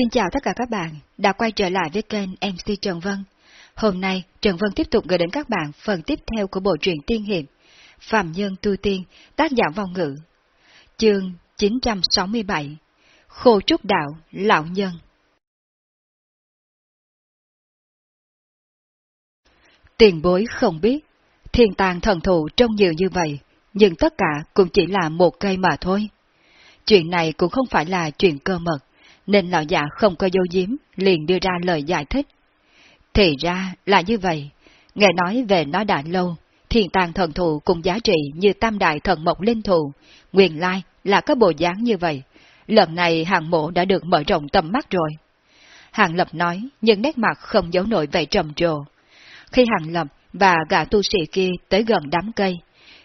Xin chào tất cả các bạn đã quay trở lại với kênh MC Trần Vân. Hôm nay, Trần Vân tiếp tục gửi đến các bạn phần tiếp theo của bộ truyện tiên hiệp Phạm Nhân Tu Tiên, tác giả vong ngữ. Chương 967 Khô Trúc Đạo, Lão Nhân Tiền bối không biết, thiên tàng thần thụ trông nhiều như vậy, nhưng tất cả cũng chỉ là một cây mà thôi. Chuyện này cũng không phải là chuyện cơ mật, nên lão già không có dấu diếm, liền đưa ra lời giải thích. Thì ra là như vậy, nghe nói về nó đã lâu, thiên tàng thần thụ cùng giá trị như tam đại thần mộc linh thụ, nguyên lai là có bộ dáng như vậy. Lần này hàng mộ đã được mở rộng tầm mắt rồi. Hàng Lập nói, nhưng nét mặt không giấu nổi vẻ trầm trồ. Khi Hàng Lập và gã tu sĩ kia tới gần đám cây,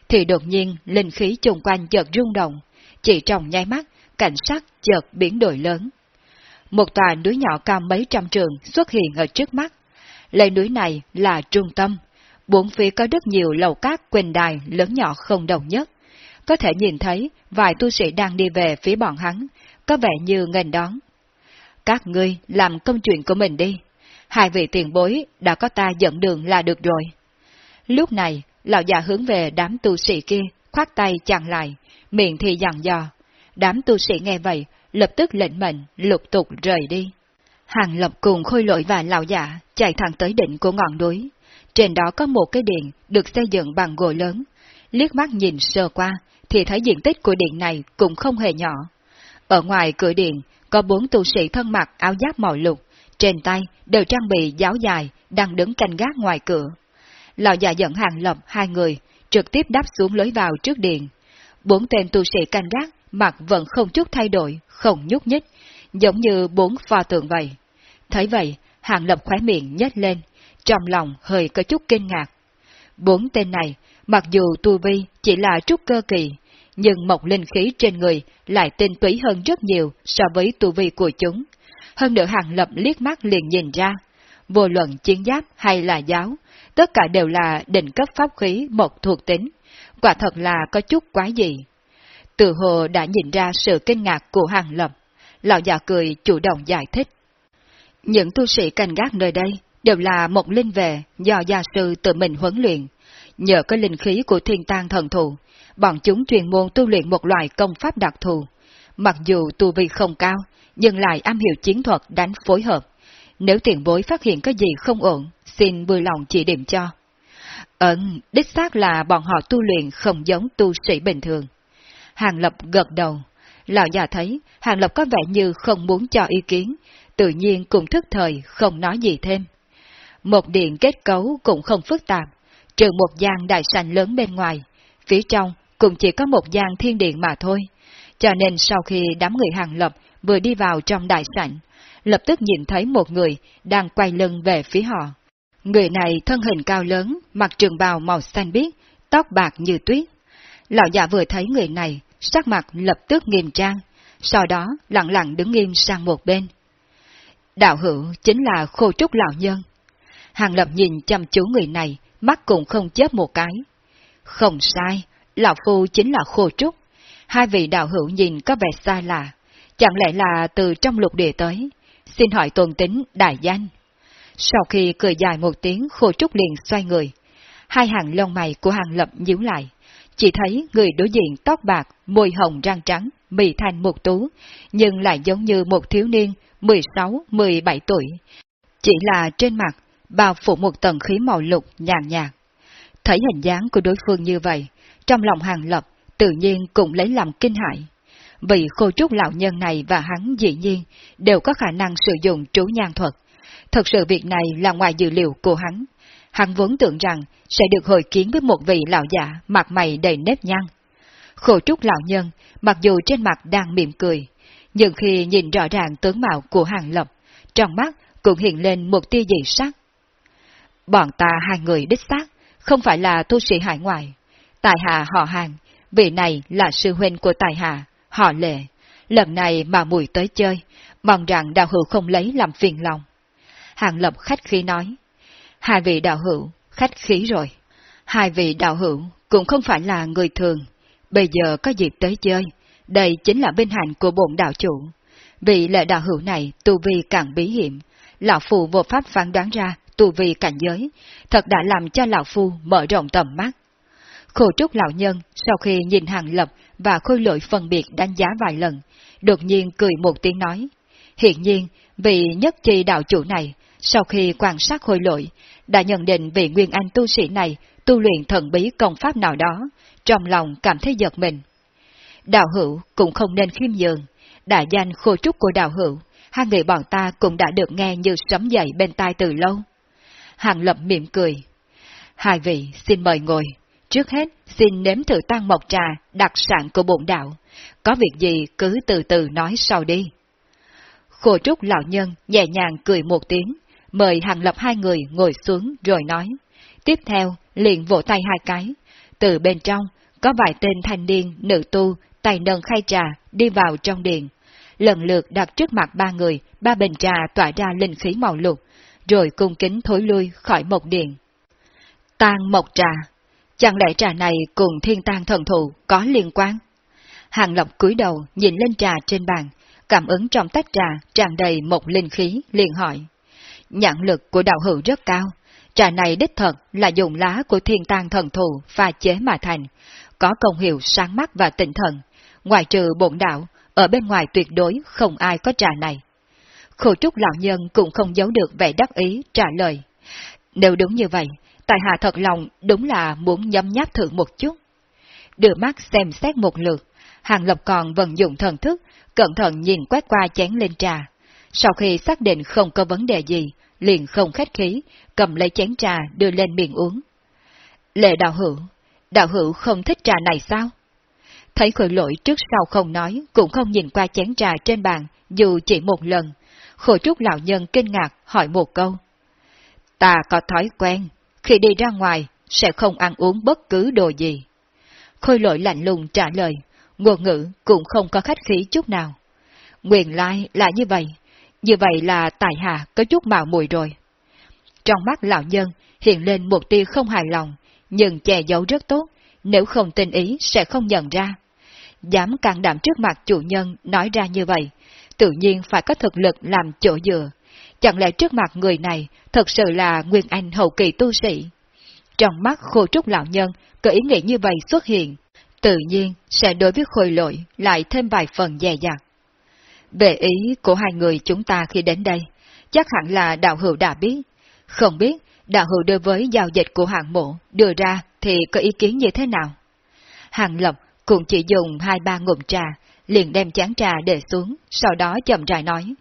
thì đột nhiên linh khí chung quanh chợt rung động, chỉ trong nháy mắt, cảnh sắc chợt biến đổi lớn. Một tòa núi nhỏ cao mấy trăm trường xuất hiện ở trước mắt. Lấy núi này là trung tâm, bốn phía có rất nhiều lầu cát quỳnh đài lớn nhỏ không đồng nhất. Có thể nhìn thấy vài tu sĩ đang đi về phía bọn hắn, có vẻ như nghênh đón. Các ngươi làm công chuyện của mình đi. Hai vị tiền bối đã có ta dẫn đường là được rồi. Lúc này, lão già hướng về đám tu sĩ kia, khoát tay chặn lại, miệng thì dặn dò. Đám tu sĩ nghe vậy, lập tức lệnh mệnh, lục tục rời đi. Hàng lập cùng khôi lỗi và lão giả chạy thẳng tới đỉnh của ngọn núi. Trên đó có một cái điện được xây dựng bằng gỗ lớn. Liếc mắt nhìn sơ qua, thì thấy diện tích của điện này cũng không hề nhỏ. Ở ngoài cửa điện, có bốn tu sĩ thân mặc áo giáp màu lục, trên tay đều trang bị giáo dài, đang đứng canh gác ngoài cửa. Lão già dẫn hàng lập hai người, trực tiếp đáp xuống lối vào trước điện. Bốn tên tu sĩ canh gác, mặt vẫn không chút thay đổi, không nhúc nhích, giống như bốn pho tượng vậy. Thấy vậy, hàng lập khóe miệng nhếch lên, trong lòng hơi có chút kinh ngạc. Bốn tên này, mặc dù tu vi chỉ là trúc cơ kỳ, nhưng mộc linh khí trên người lại tinh túy hơn rất nhiều so với tu vi của chúng. Hơn nữa hàng lập liếc mắt liền nhìn ra, vô luận chiến giáp hay là giáo, tất cả đều là đỉnh cấp pháp khí một thuộc tính, quả thật là có chút quá gì. Từ hồ đã nhìn ra sự kinh ngạc của hàng lập, lão già cười chủ động giải thích. Những tu sĩ canh gác nơi đây đều là một linh vệ do gia sư tự mình huấn luyện. Nhờ có linh khí của thiên tang thần thụ, bọn chúng truyền môn tu luyện một loại công pháp đặc thù. Mặc dù tu vi không cao, nhưng lại am hiểu chiến thuật đánh phối hợp. Nếu tiền bối phát hiện có gì không ổn, xin vui lòng chỉ điểm cho. Ấn, đích xác là bọn họ tu luyện không giống tu sĩ bình thường. Hàng Lập gật đầu. Lão già thấy, Hàng Lập có vẻ như không muốn cho ý kiến, tự nhiên cũng thức thời, không nói gì thêm. Một điện kết cấu cũng không phức tạp, trừ một gian đại sảnh lớn bên ngoài, phía trong cũng chỉ có một gian thiên điện mà thôi. Cho nên sau khi đám người Hàng Lập vừa đi vào trong đại sảnh, lập tức nhìn thấy một người đang quay lưng về phía họ. Người này thân hình cao lớn, mặc trường bào màu xanh biếc, tóc bạc như tuyết. Lão già vừa thấy người này, sắc mặt lập tức nghiêm trang, sau đó lặng lặng đứng nghiêm sang một bên. Đạo hữu chính là khô trúc lão nhân. Hàng lập nhìn chăm chú người này, mắt cũng không chớp một cái. Không sai, lão phu chính là khô trúc. Hai vị đạo hữu nhìn có vẻ xa lạ, chẳng lẽ là từ trong lục địa tới. Xin hỏi tôn tính đại danh. Sau khi cười dài một tiếng khô trúc liền xoay người. Hai hàng lông mày của hàng lập nhíu lại. Chỉ thấy người đối diện tóc bạc, môi hồng răng trắng, mì thành một tú, nhưng lại giống như một thiếu niên 16-17 tuổi. Chỉ là trên mặt, bao phủ một tầng khí màu lục nhàn nhạt. Thấy hình dáng của đối phương như vậy, trong lòng hàng lập tự nhiên cũng lấy làm kinh hại. Vì khô trúc lão nhân này và hắn dĩ nhiên đều có khả năng sử dụng trú nhan thuật. Thật sự việc này là ngoài dự liệu của hắn. Hắn vốn tưởng rằng sẽ được hội kiến với một vị lão giả mặt mày đầy nếp nhăn. Khổ trúc lão nhân, mặc dù trên mặt đang mỉm cười, nhưng khi nhìn rõ ràng tướng mạo của hàng lập, trong mắt cũng hiện lên một tia dị sắc. Bọn ta hai người đích xác, không phải là tu sĩ hải ngoại. Tài hạ họ hàng, vị này là sư huynh của tài hạ, họ lệ. Lần này mà mùi tới chơi, mong rằng đạo hữu không lấy làm phiền lòng. Hàng lập khách khí nói, hai vị đạo hữu, khách khí rồi. Hai vị đạo hữu cũng không phải là người thường, bây giờ có dịp tới chơi, đây chính là vinh hạnh của bổn đạo chủ. vị lệ đạo hữu này tu vi càng bí hiểm, Lão phù vô pháp phán đoán ra tu vi cảnh giới, thật đã làm cho Lão Phu mở rộng tầm mắt. Khổ trúc lão nhân sau khi nhìn hàng lập và khôi lỗi phân biệt đánh giá vài lần, đột nhiên cười một tiếng nói. Hiện nhiên, vị nhất chi đạo chủ này, sau khi quan sát khôi lỗi, đã nhận định vị nguyên anh tu sĩ này tu luyện thần bí công pháp nào đó, trong lòng cảm thấy giật mình. Đạo hữu cũng không nên khiêm nhường, đại danh khô trúc của đạo hữu, hai người bọn ta cũng đã được nghe như sấm dậy bên tai từ lâu. Hàng lập mỉm cười. Hai vị xin mời ngồi. Trước hết, xin nếm thử tăng mộc trà, đặc sản của bổn đạo. Có việc gì cứ từ từ nói sau đi. Khổ trúc lão nhân nhẹ nhàng cười một tiếng, mời hàng lập hai người ngồi xuống rồi nói. Tiếp theo, liền vỗ tay hai cái. Từ bên trong, có vài tên thanh niên, nữ tu, tài nâng khay trà, đi vào trong điện. Lần lượt đặt trước mặt ba người, ba bình trà tỏa ra linh khí màu lục, rồi cung kính thối lui khỏi mộc điện. Tang mộc trà, chẳng lẽ trà này cùng thiên tang thần thụ có liên quan? Hàng Lập cúi đầu nhìn lên trà trên bàn, cảm ứng trong tách trà tràn đầy một linh khí, liền hỏi. Nhãn lực của đạo hữu rất cao, trà này đích thật là dùng lá của thiên tang thần thù pha chế mà thành, có công hiệu sáng mắt và tinh thần, ngoài trừ bổn đạo, ở bên ngoài tuyệt đối không ai có trà này. Khổ trúc lão nhân cũng không giấu được vẻ đắc ý trả lời. Nếu đúng như vậy, tại hạ thật lòng đúng là muốn nhấm nháp thử một chút. Đưa mắt xem xét một lượt, Hàng Lập còn vận dụng thần thức, cẩn thận nhìn quét qua chén lên trà. Sau khi xác định không có vấn đề gì, liền không khách khí, cầm lấy chén trà đưa lên miệng uống. Lệ đạo hữu, đạo hữu không thích trà này sao? Thấy khởi lỗi trước sau không nói, cũng không nhìn qua chén trà trên bàn, dù chỉ một lần. Khổ trúc lão nhân kinh ngạc hỏi một câu. Ta có thói quen, khi đi ra ngoài, sẽ không ăn uống bất cứ đồ gì. Khôi lỗi lạnh lùng trả lời, ngôn ngữ cũng không có khách khí chút nào. Nguyện lai là như vậy, như vậy là tài hạ có chút mạo mùi rồi. Trong mắt lão nhân hiện lên một tia không hài lòng, nhưng che giấu rất tốt, nếu không tin ý sẽ không nhận ra. Dám càng đảm trước mặt chủ nhân nói ra như vậy, tự nhiên phải có thực lực làm chỗ dựa. Chẳng lẽ trước mặt người này thật sự là Nguyên Anh hậu kỳ tu sĩ? Trong mắt khô trúc lão nhân có ý nghĩ như vậy xuất hiện, tự nhiên sẽ đối với khôi lỗi lại thêm vài phần dè dặt. Về ý của hai người chúng ta khi đến đây, chắc hẳn là đạo hữu đã biết. Không biết đạo hữu đối với giao dịch của hạng mộ đưa ra thì có ý kiến như thế nào? Hàng lộc cũng chỉ dùng hai ba ngụm trà, liền đem chán trà để xuống, sau đó chậm rãi nói.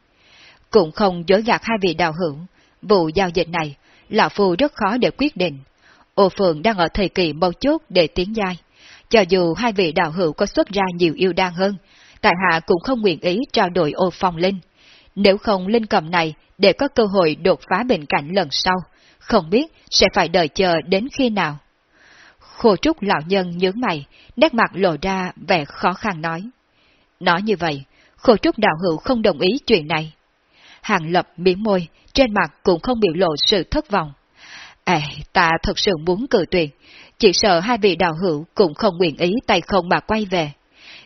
Cũng không dối gạt hai vị đạo hữu, vụ giao dịch này, Lão Phu rất khó để quyết định. Ô Phượng đang ở thời kỳ mâu chốt để tiến giai. Cho dù hai vị đạo hữu có xuất ra nhiều yêu đan hơn, tại hạ cũng không nguyện ý trao đổi ô phong linh. Nếu không linh cầm này để có cơ hội đột phá bệnh cảnh lần sau, không biết sẽ phải đợi chờ đến khi nào. Khô trúc lão nhân nhướng mày, nét mặt lộ ra vẻ khó khăn nói. Nói như vậy, khô trúc đạo hữu không đồng ý chuyện này. Hàng lập miếng môi, trên mặt cũng không biểu lộ sự thất vọng. À, ta thật sự muốn cử tuyệt, chỉ sợ hai vị đạo hữu cũng không nguyện ý tay không mà quay về.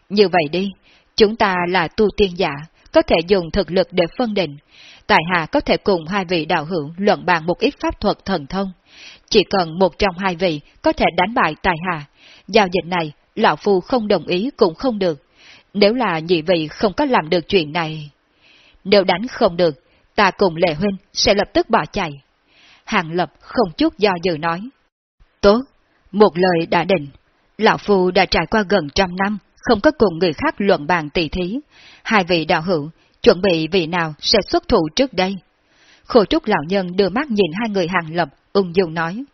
Như vậy đi, chúng ta là tu tiên giả, có thể dùng thực lực để phân định. Tại hạ có thể cùng hai vị đạo hữu luận bàn một ít pháp thuật thần thông. Chỉ cần một trong hai vị có thể đánh bại tài hạ, giao dịch này, lão phu không đồng ý cũng không được. Nếu là nhị vị không có làm được chuyện này... Nếu đánh không được, ta cùng Lệ Huynh sẽ lập tức bỏ chạy. Hàng Lập không chút do dự nói. Tốt, một lời đã định. Lão Phu đã trải qua gần trăm năm, không có cùng người khác luận bàn tỷ thí. Hai vị đạo hữu, chuẩn bị vị nào sẽ xuất thủ trước đây? Khổ trúc lão nhân đưa mắt nhìn hai người Hàng Lập, ung dung nói.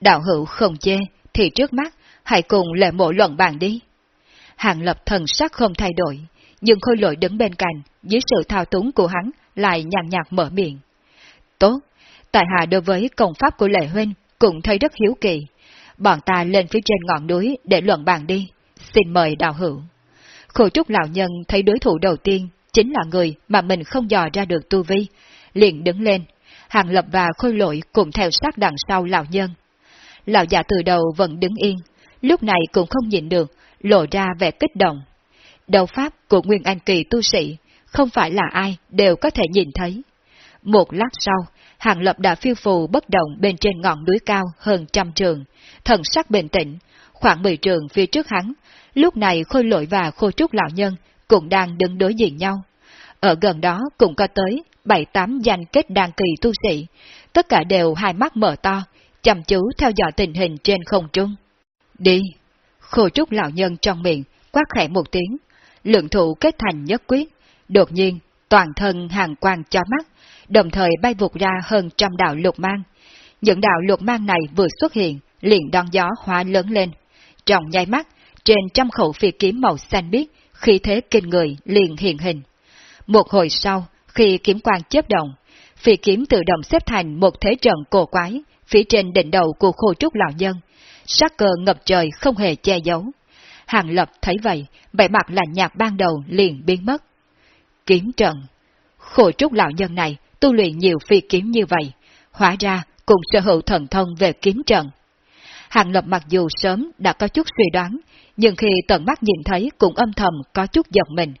Đạo hữu không chê, thì trước mắt, hãy cùng lệ mộ luận bàn đi. Hàng Lập thần sắc không thay đổi, nhưng khôi lội đứng bên cạnh, dưới sự thao túng của hắn, lại nhàn nhạt mở miệng. Tốt, tại hạ đối với công pháp của Lệ Huynh cũng thấy rất hiếu kỳ. Bọn ta lên phía trên ngọn núi để luận bàn đi. Xin mời đạo hữu. Khổ trúc lão nhân thấy đối thủ đầu tiên chính là người mà mình không dò ra được tu vi, liền đứng lên. Hàng lập và khôi lội cùng theo sát đằng sau lão nhân. Lão già từ đầu vẫn đứng yên, lúc này cũng không nhìn được, lộ ra vẻ kích động. Đầu pháp của Nguyên Anh Kỳ tu sĩ không phải là ai đều có thể nhìn thấy. Một lát sau, Hàng Lập đã phiêu phù bất động bên trên ngọn núi cao hơn trăm trường, thần sắc bình tĩnh, khoảng mười trường phía trước hắn. Lúc này khôi lội và khô trúc lão nhân cũng đang đứng đối diện nhau. Ở gần đó cũng có tới bảy tám danh kết đàn kỳ tu sĩ, tất cả đều hai mắt mở to, chăm chú theo dõi tình hình trên không trung. Đi! Khô trúc lão nhân trong miệng, quát khẽ một tiếng, lượng thủ kết thành nhất quyết, đột nhiên, toàn thân hàng quang cho mắt, đồng thời bay vụt ra hơn trăm đạo lục mang. Những đạo lục mang này vừa xuất hiện, liền đón gió hóa lớn lên. Trong nháy mắt, trên trăm khẩu phi kiếm màu xanh biếc, khi thế kinh người liền hiện hình. Một hồi sau, khi kiếm quang chớp động, phi kiếm tự động xếp thành một thế trận cổ quái, phía trên đỉnh đầu của khô trúc lão nhân. Sắc cơ ngập trời không hề che giấu. Hàng Lập thấy vậy, vẻ mặt lạnh nhạt ban đầu liền biến mất. Kiếm trận Khổ trúc lão nhân này tu luyện nhiều phi kiếm như vậy, hóa ra cùng sở hữu thần thông về kiếm trận. Hàng Lập mặc dù sớm đã có chút suy đoán, nhưng khi tận mắt nhìn thấy cũng âm thầm có chút giật mình.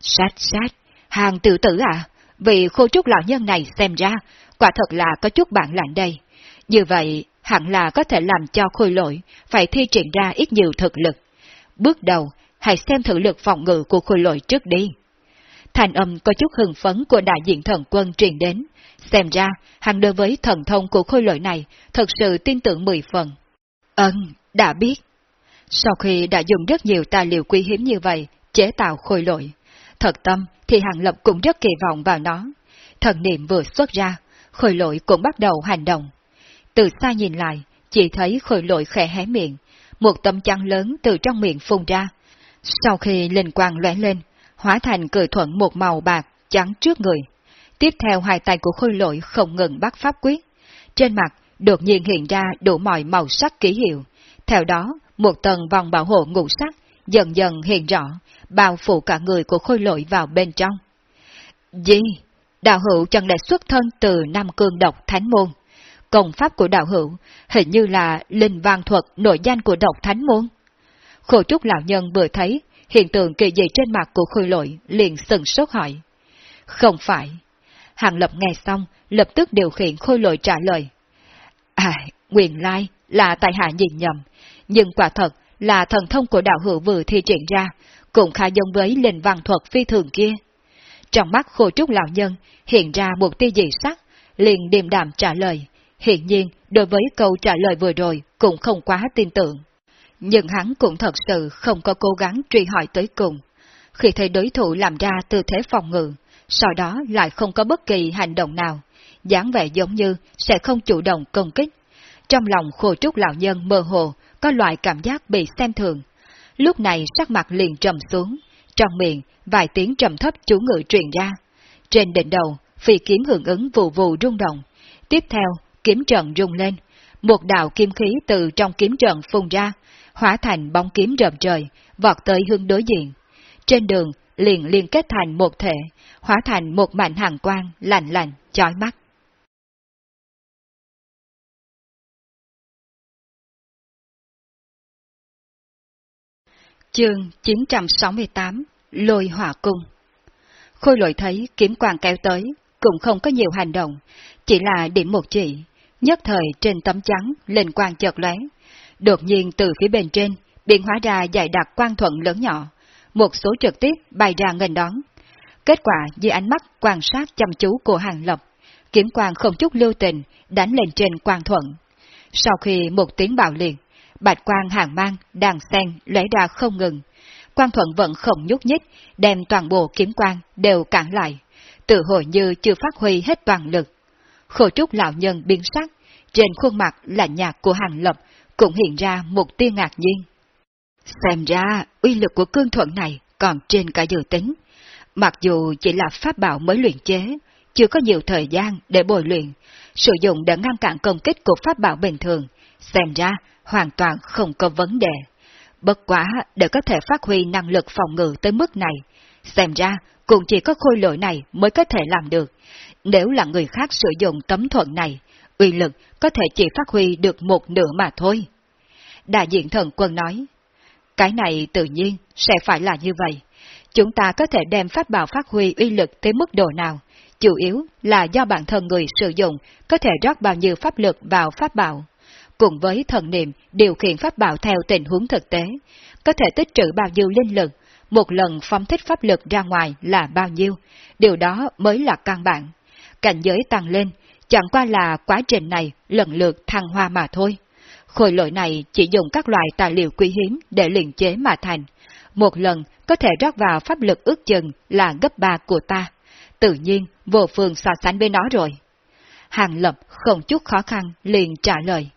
Sát sát, hàng tự tử à? Vì khô trúc lão nhân này xem ra, quả thật là có chút bản lạnh đây. Như vậy, hẳn là có thể làm cho khôi lỗi phải thi triển ra ít nhiều thực lực. Bước đầu, hãy xem thử lực phòng ngự của khôi lỗi trước đi. Thành âm có chút hưng phấn của đại diện thần quân truyền đến. Xem ra, hắn đối với thần thông của khôi lỗi này thật sự tin tưởng mười phần. Ân, đã biết. Sau khi đã dùng rất nhiều tài liệu quý hiếm như vậy, chế tạo khôi lỗi, thật tâm thì Hàng Lập cũng rất kỳ vọng vào nó. Thần niệm vừa xuất ra, khôi lỗi cũng bắt đầu hành động. Từ xa nhìn lại, chỉ thấy khôi lỗi khẽ hé miệng, một tấm chăn lớn từ trong miệng phun ra. Sau khi linh quang lóe lên, hóa thành cười thuận một màu bạc trắng trước người. Tiếp theo hai tay của khôi lỗi không ngừng bắt pháp quyết. Trên mặt đột nhiên hiện ra đủ mọi màu sắc ký hiệu. Theo đó, một tầng vòng bảo hộ ngũ sắc dần dần hiện rõ, bao phủ cả người của khôi lỗi vào bên trong. Gì? Đạo hữu chẳng lẽ xuất thân từ Nam Cương độc Thánh Môn? Công pháp của đạo hữu hình như là linh vang thuật nội danh của độc Thánh Môn. Khổ trúc lão nhân vừa thấy hiện tượng kỳ dị trên mặt của khôi lỗi liền sừng sốt hỏi. Không phải. Hàng lập nghe xong, lập tức điều khiển khôi lỗi trả lời. À, nguyên lai là tại hạ nhìn nhầm, nhưng quả thật là thần thông của đạo hữu vừa thi triển ra, cũng khá giống với linh văn thuật phi thường kia. Trong mắt khô trúc lão nhân hiện ra một tia dị sắc, liền điềm đạm trả lời. Hiện nhiên, đối với câu trả lời vừa rồi cũng không quá tin tưởng. Nhưng hắn cũng thật sự không có cố gắng truy hỏi tới cùng. Khi thấy đối thủ làm ra tư thế phòng ngự, sau đó lại không có bất kỳ hành động nào, dáng vẻ giống như sẽ không chủ động công kích. Trong lòng khổ trúc lão nhân mơ hồ, có loại cảm giác bị xem thường. Lúc này sắc mặt liền trầm xuống, trong miệng vài tiếng trầm thấp chú ngự truyền ra. Trên đỉnh đầu, phi kiếm hưởng ứng vụ vụ rung động. Tiếp theo, kiếm trận rung lên, một đạo kim khí từ trong kiếm trận phun ra, hóa thành bóng kiếm rợm trời, vọt tới hướng đối diện. Trên đường, liền liên kết thành một thể, hóa thành một mảnh hàng quang, lạnh lạnh, chói mắt. Chương 968 Lôi hỏa cung Khôi lội thấy kiếm quang kéo tới, cũng không có nhiều hành động, chỉ là điểm một chỉ, nhất thời trên tấm trắng lên quang chợt lóe, Đột nhiên từ phía bên trên, biến hóa ra dài đặc quan thuận lớn nhỏ, một số trực tiếp bay ra nghênh đón. Kết quả dưới ánh mắt quan sát chăm chú của hàng lập, kiếm quang không chút lưu tình đánh lên trên quan thuận. Sau khi một tiếng bạo liệt, bạch quang hàng mang, đàn sen lóe ra không ngừng. quang thuận vẫn không nhúc nhích, đem toàn bộ kiếm quang đều cản lại, tự hồi như chưa phát huy hết toàn lực. Khổ trúc lão nhân biến sắc, trên khuôn mặt là nhạt của hàng lập cũng hiện ra một tia ngạc nhiên. Xem ra, uy lực của cương thuận này còn trên cả dự tính. Mặc dù chỉ là pháp bảo mới luyện chế, chưa có nhiều thời gian để bồi luyện, sử dụng để ngăn cản công kích của pháp bảo bình thường, xem ra hoàn toàn không có vấn đề. Bất quá để có thể phát huy năng lực phòng ngự tới mức này, xem ra cũng chỉ có khôi lỗi này mới có thể làm được. Nếu là người khác sử dụng tấm thuận này, uy lực có thể chỉ phát huy được một nửa mà thôi. Đại diện thần quân nói, cái này tự nhiên sẽ phải là như vậy, chúng ta có thể đem pháp bảo phát huy uy lực tới mức độ nào, chủ yếu là do bản thân người sử dụng có thể rót bao nhiêu pháp lực vào pháp bảo. Cùng với thần niệm điều khiển pháp bảo theo tình huống thực tế, có thể tích trữ bao nhiêu linh lực, một lần phóng thích pháp lực ra ngoài là bao nhiêu, điều đó mới là căn bản. Cảnh giới tăng lên, chẳng qua là quá trình này lần lượt thăng hoa mà thôi. Khối lỗi này chỉ dùng các loại tài liệu quý hiếm để luyện chế mà thành. Một lần có thể rót vào pháp lực ước chừng là gấp ba của ta. Tự nhiên, vô phương so sánh với nó rồi. Hàng Lập không chút khó khăn liền trả lời.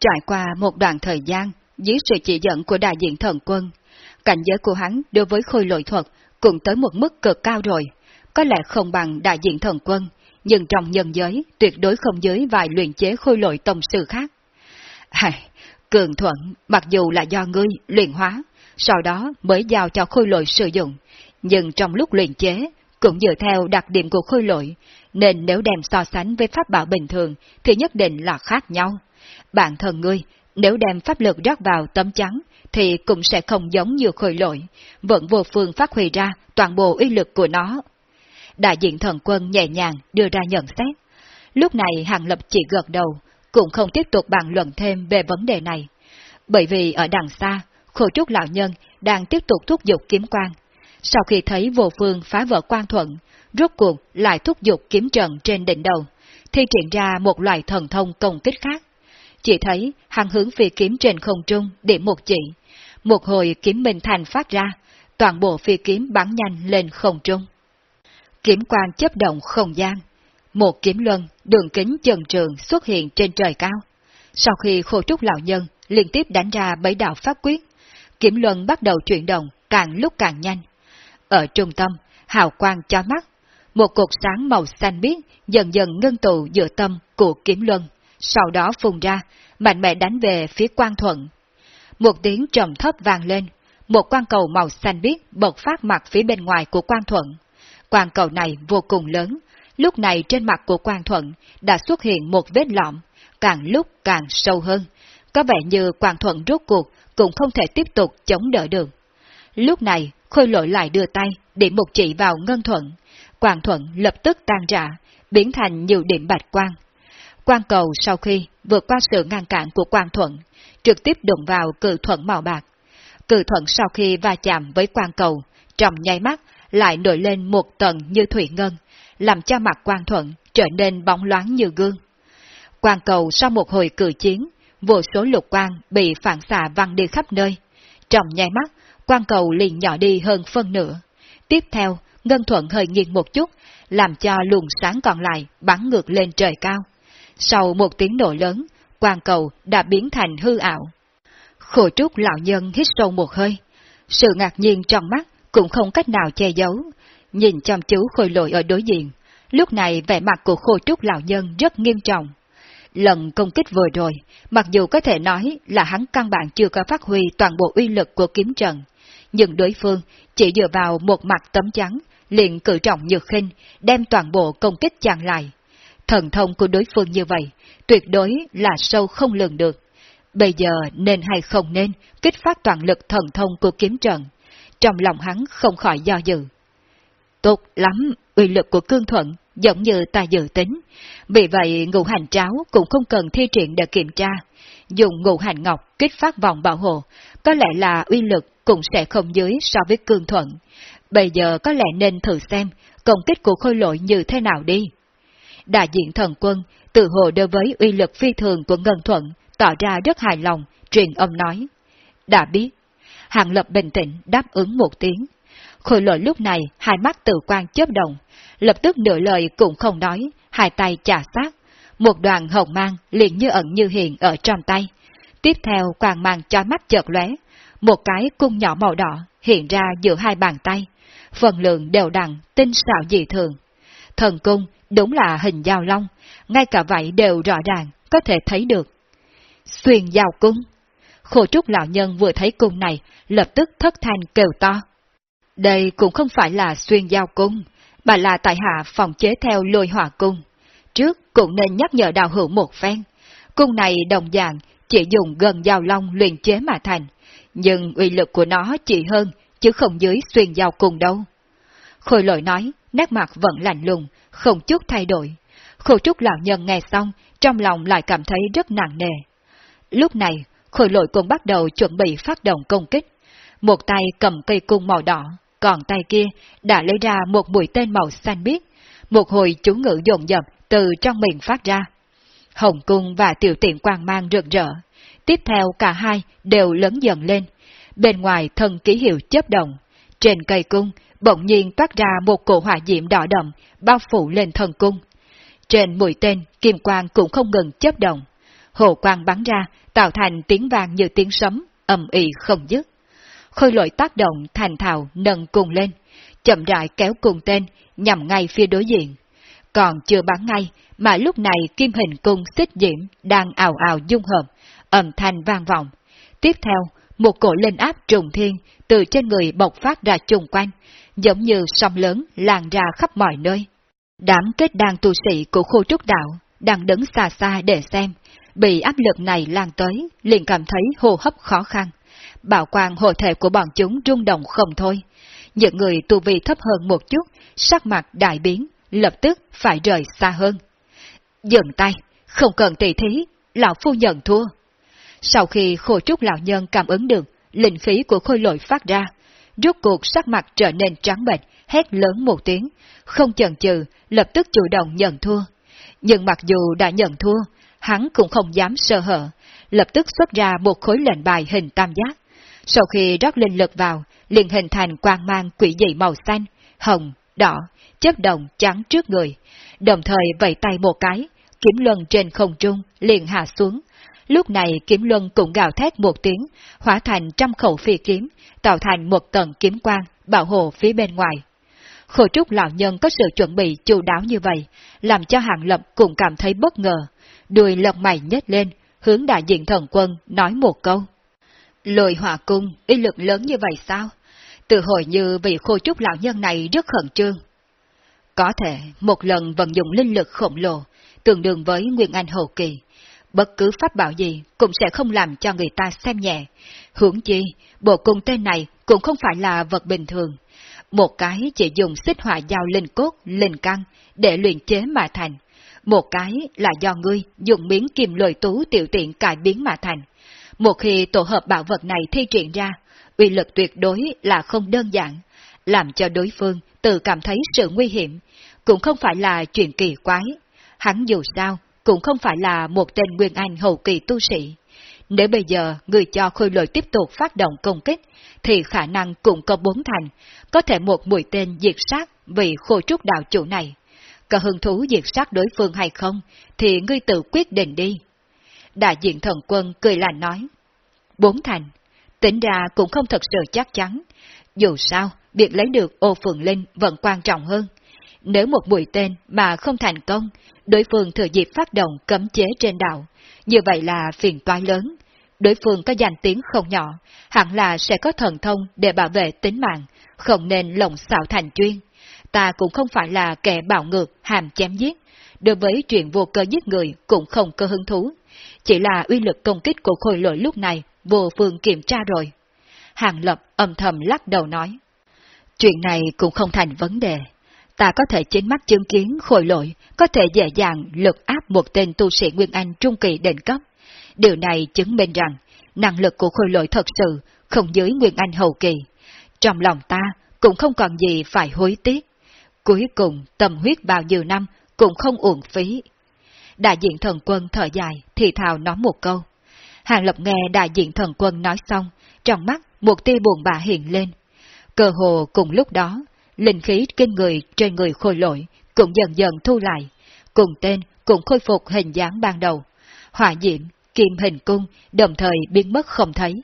Trải qua một đoạn thời gian, dưới sự chỉ dẫn của đại diện thần quân, cảnh giới của hắn đối với khôi lội thuật cũng tới một mức cực cao rồi. Có lẽ không bằng đại diện thần quân, nhưng trong nhân giới tuyệt đối không dưới vài luyện chế khôi lội tông sư khác. Hài, cường thuận mặc dù là do ngươi luyện hóa, sau đó mới giao cho khôi lội sử dụng, nhưng trong lúc luyện chế cũng dựa theo đặc điểm của khôi lội, nên nếu đem so sánh với pháp bảo bình thường thì nhất định là khác nhau. Bản thân ngươi, nếu đem pháp lực rót vào tấm trắng thì cũng sẽ không giống như khôi lội, vẫn vô phương phát huy ra toàn bộ uy lực của nó. Đại diện thần quân nhẹ nhàng đưa ra nhận xét. Lúc này Hàng Lập chỉ gật đầu, cũng không tiếp tục bàn luận thêm về vấn đề này. Bởi vì ở đằng xa, khổ trúc lão nhân đang tiếp tục thúc giục kiếm quan. Sau khi thấy vô phương phá vỡ quan thuận, rốt cuộc lại thúc giục kiếm trận trên đỉnh đầu, thi triển ra một loại thần thông công kích khác. Chỉ thấy hắn hướng phi kiếm trên không trung để một chỉ, một hồi kiếm minh thành phát ra, toàn bộ phi kiếm bắn nhanh lên không trung. Kiếm quang chấp động không gian, một kiếm luân đường kính trần trường xuất hiện trên trời cao. Sau khi khô trúc lão nhân liên tiếp đánh ra bảy đạo pháp quyết, kiếm luân bắt đầu chuyển động càng lúc càng nhanh. Ở trung tâm, hào quang cho mắt, một cột sáng màu xanh biếc dần dần ngân tụ giữa tâm của kiếm luân, sau đó phùng ra, mạnh mẽ đánh về phía quan thuận. Một tiếng trầm thấp vang lên, một quan cầu màu xanh biếc bật phát mặt phía bên ngoài của quan thuận. Quan cầu này vô cùng lớn, lúc này trên mặt của quan thuận đã xuất hiện một vết lõm, càng lúc càng sâu hơn, có vẻ như quan thuận rốt cuộc cũng không thể tiếp tục chống đỡ được. Lúc này, khôi lỗi lại đưa tay, điểm một chỉ vào ngân thuận. Quan thuận lập tức tan rã, biến thành nhiều điểm bạch quang. Quan cầu sau khi vượt qua sự ngăn cản của quan thuận, trực tiếp đụng vào cự thuận màu bạc. Cự thuận sau khi va chạm với quan cầu, trong nháy mắt lại nổi lên một tầng như thủy ngân, làm cho mặt quan thuận trở nên bóng loáng như gương. Quan cầu sau một hồi cử chiến, vô số lục quang bị phản xạ văng đi khắp nơi. Trong nháy mắt, quan cầu liền nhỏ đi hơn phân nửa. Tiếp theo, Ngân Thuận hơi nghiêng một chút, làm cho luồng sáng còn lại bắn ngược lên trời cao. Sau một tiếng nổ lớn, quan cầu đã biến thành hư ảo. Khổ trúc lão nhân hít sâu một hơi. Sự ngạc nhiên trong mắt cũng không cách nào che giấu. Nhìn chăm chú khôi lội ở đối diện. Lúc này vẻ mặt của khô trúc lão nhân rất nghiêm trọng. Lần công kích vừa rồi, mặc dù có thể nói là hắn căn bản chưa có phát huy toàn bộ uy lực của kiếm trận, nhưng đối phương chỉ dựa vào một mặt tấm trắng, liền cử trọng nhược khinh, đem toàn bộ công kích chặn lại. Thần thông của đối phương như vậy, tuyệt đối là sâu không lường được. Bây giờ nên hay không nên kích phát toàn lực thần thông của kiếm trận. Trong lòng hắn không khỏi do dự. Tốt lắm, uy lực của cương thuận giống như ta dự tính. Vì vậy ngũ hành tráo cũng không cần thi triển để kiểm tra. Dùng ngũ hành ngọc kích phát vòng bảo hộ, có lẽ là uy lực cũng sẽ không dưới so với cương thuận. Bây giờ có lẽ nên thử xem công kích của khôi lỗi như thế nào đi. Đại diện thần quân, tự hồ đối với uy lực phi thường của Ngân Thuận, tỏ ra rất hài lòng, truyền âm nói. Đã biết. Hàng Lập bình tĩnh đáp ứng một tiếng. Khôi lỗi lúc này hai mắt tự quan chớp động, lập tức nửa lời cũng không nói, hai tay chà sát. Một đoàn hồng mang liền như ẩn như hiện ở trong tay. Tiếp theo quàng mang cho mắt chợt lóe, một cái cung nhỏ màu đỏ hiện ra giữa hai bàn tay, phần lượng đều đặn, tinh xảo dị thường. Thần cung đúng là hình giao long, ngay cả vậy đều rõ ràng, có thể thấy được. Xuyên giao cung. Khổ trúc lão nhân vừa thấy cung này, lập tức thất thanh kêu to. Đây cũng không phải là xuyên giao cung, mà là tại hạ phòng chế theo lôi hỏa cung. Trước cũng nên nhắc nhở đào hữu một phen. Cung này đồng dạng chỉ dùng gần giao long luyện chế mà thành, nhưng uy lực của nó chỉ hơn chứ không dưới xuyên giao cung đâu. Khôi lội nói, nét mặt vẫn lạnh lùng, không chút thay đổi. Khổ trúc lão nhân nghe xong, trong lòng lại cảm thấy rất nặng nề. Lúc này, khôi lội cũng bắt đầu chuẩn bị phát động công kích. Một tay cầm cây cung màu đỏ, còn tay kia đã lấy ra một mũi tên màu xanh biếc. Một hồi chú ngữ dồn dập từ trong miệng phát ra. Hồng cung và tiểu tiện quang mang rực rỡ. Tiếp theo cả hai đều lớn dần lên. Bên ngoài thân ký hiệu chấp động. Trên cây cung, bỗng nhiên toát ra một cổ hỏa diệm đỏ đậm, bao phủ lên thần cung. Trên mũi tên, kim quang cũng không ngừng chấp động. Hồ quang bắn ra, tạo thành tiếng vang như tiếng sấm, ầm ĩ không dứt. Khôi lội tác động thành thạo nâng cung lên, chậm rãi kéo cung tên, nhằm ngay phía đối diện. Còn chưa bắn ngay, mà lúc này kim hình cung xích diễm đang ảo ảo dung hợp, âm thanh vang vọng. Tiếp theo, một cổ lên áp trùng thiên từ trên người bộc phát ra trùng quanh, giống như sông lớn lan ra khắp mọi nơi. Đám kết đàn tu sĩ của khu trúc đạo đang đứng xa xa để xem, bị áp lực này lan tới, liền cảm thấy hô hấp khó khăn. Bảo quang hộ thể của bọn chúng rung động không thôi. Những người tu vi thấp hơn một chút, sắc mặt đại biến, lập tức phải rời xa hơn. Dừng tay, không cần tỷ thí, lão phu nhận thua. Sau khi khổ trúc lão nhân cảm ứng được, linh khí của khôi lội phát ra, rút cuộc sắc mặt trở nên trắng bệch, hét lớn một tiếng, không chần chừ, lập tức chủ động nhận thua. Nhưng mặc dù đã nhận thua, hắn cũng không dám sơ hở, lập tức xuất ra một khối lệnh bài hình tam giác. Sau khi rót linh lực vào, liền hình thành quang mang quỷ dị màu xanh, hồng, đỏ, chớp động trắng trước người, đồng thời vẫy tay một cái, kiếm luân trên không trung liền hạ xuống. Lúc này kiếm luân cũng gào thét một tiếng, hóa thành trăm khẩu phi kiếm, tạo thành một tầng kiếm quang, bảo hộ phía bên ngoài. Khổ trúc lão nhân có sự chuẩn bị chu đáo như vậy, làm cho hàng lập cũng cảm thấy bất ngờ, đuôi lông mày nhếch lên, hướng đại diện thần quân nói một câu. Lôi hỏa cung, uy lực lớn như vậy sao? Từ hồi như vị khô trúc lão nhân này rất khẩn trương. Có thể một lần vận dụng linh lực khổng lồ, tương đương với Nguyên Anh hậu kỳ. Bất cứ pháp bảo gì cũng sẽ không làm cho người ta xem nhẹ. Hướng chi, bộ cung tên này cũng không phải là vật bình thường. Một cái chỉ dùng xích hỏa giao linh cốt, linh căn để luyện chế mà thành. Một cái là do ngươi dùng miếng kim lồi tú tiểu tiện cải biến mà thành. Một khi tổ hợp bảo vật này thi triển ra, uy lực tuyệt đối là không đơn giản, làm cho đối phương tự cảm thấy sự nguy hiểm, cũng không phải là chuyện kỳ quái. Hắn dù sao, cũng không phải là một tên Nguyên Anh hậu kỳ tu sĩ. Nếu bây giờ người cho khôi lội tiếp tục phát động công kích, thì khả năng cũng có bốn thành, có thể một mũi tên diệt sát vị khôi trúc đạo chủ này. Có hứng thú diệt sát đối phương hay không, thì ngươi tự quyết định đi. Đại diện thần quân cười lạnh nói. Bốn thành, tính ra cũng không thật sự chắc chắn. Dù sao, việc lấy được ô phượng linh vẫn quan trọng hơn. Nếu một mũi tên mà không thành công, đối phương thừa dịp phát động cấm chế trên đảo, như vậy là phiền toái lớn. Đối phương có danh tiếng không nhỏ, hẳn là sẽ có thần thông để bảo vệ tính mạng, không nên lộng xạo thành chuyên. Ta cũng không phải là kẻ bạo ngược, hàm chém giết, đối với chuyện vô cơ giết người cũng không có hứng thú. Chỉ là uy lực công kích của khôi lỗi lúc này vô phương kiểm tra rồi. Hàng Lập âm thầm lắc đầu nói. Chuyện này cũng không thành vấn đề. Ta có thể chính mắt chứng kiến khôi lỗi có thể dễ dàng lực áp một tên tu sĩ Nguyên Anh trung kỳ đỉnh cấp. Điều này chứng minh rằng năng lực của khôi lỗi thật sự không dưới Nguyên Anh hậu kỳ. Trong lòng ta cũng không còn gì phải hối tiếc. Cuối cùng tâm huyết bao nhiêu năm cũng không uổng phí. Đại diện thần quân thở dài thì thào nói một câu. Hàng Lập nghe đại diện thần quân nói xong, trong mắt một tia buồn bã hiện lên. Cơ hồ cùng lúc đó, linh khí kinh người trên người khôi lỗi cũng dần dần thu lại, cùng tên cũng khôi phục hình dáng ban đầu. Hỏa diễm, kim hình cung đồng thời biến mất không thấy.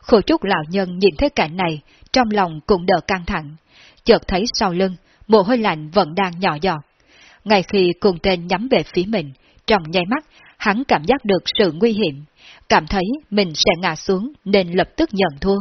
Khổ trúc lão nhân nhìn thấy cảnh này, trong lòng cũng đỡ căng thẳng, chợt thấy sau lưng, mồ hôi lạnh vẫn đang nhỏ giọt. Ngay khi cùng tên nhắm về phía mình, trong nháy mắt, hắn cảm giác được sự nguy hiểm, cảm thấy mình sẽ ngã xuống nên lập tức nhận thua.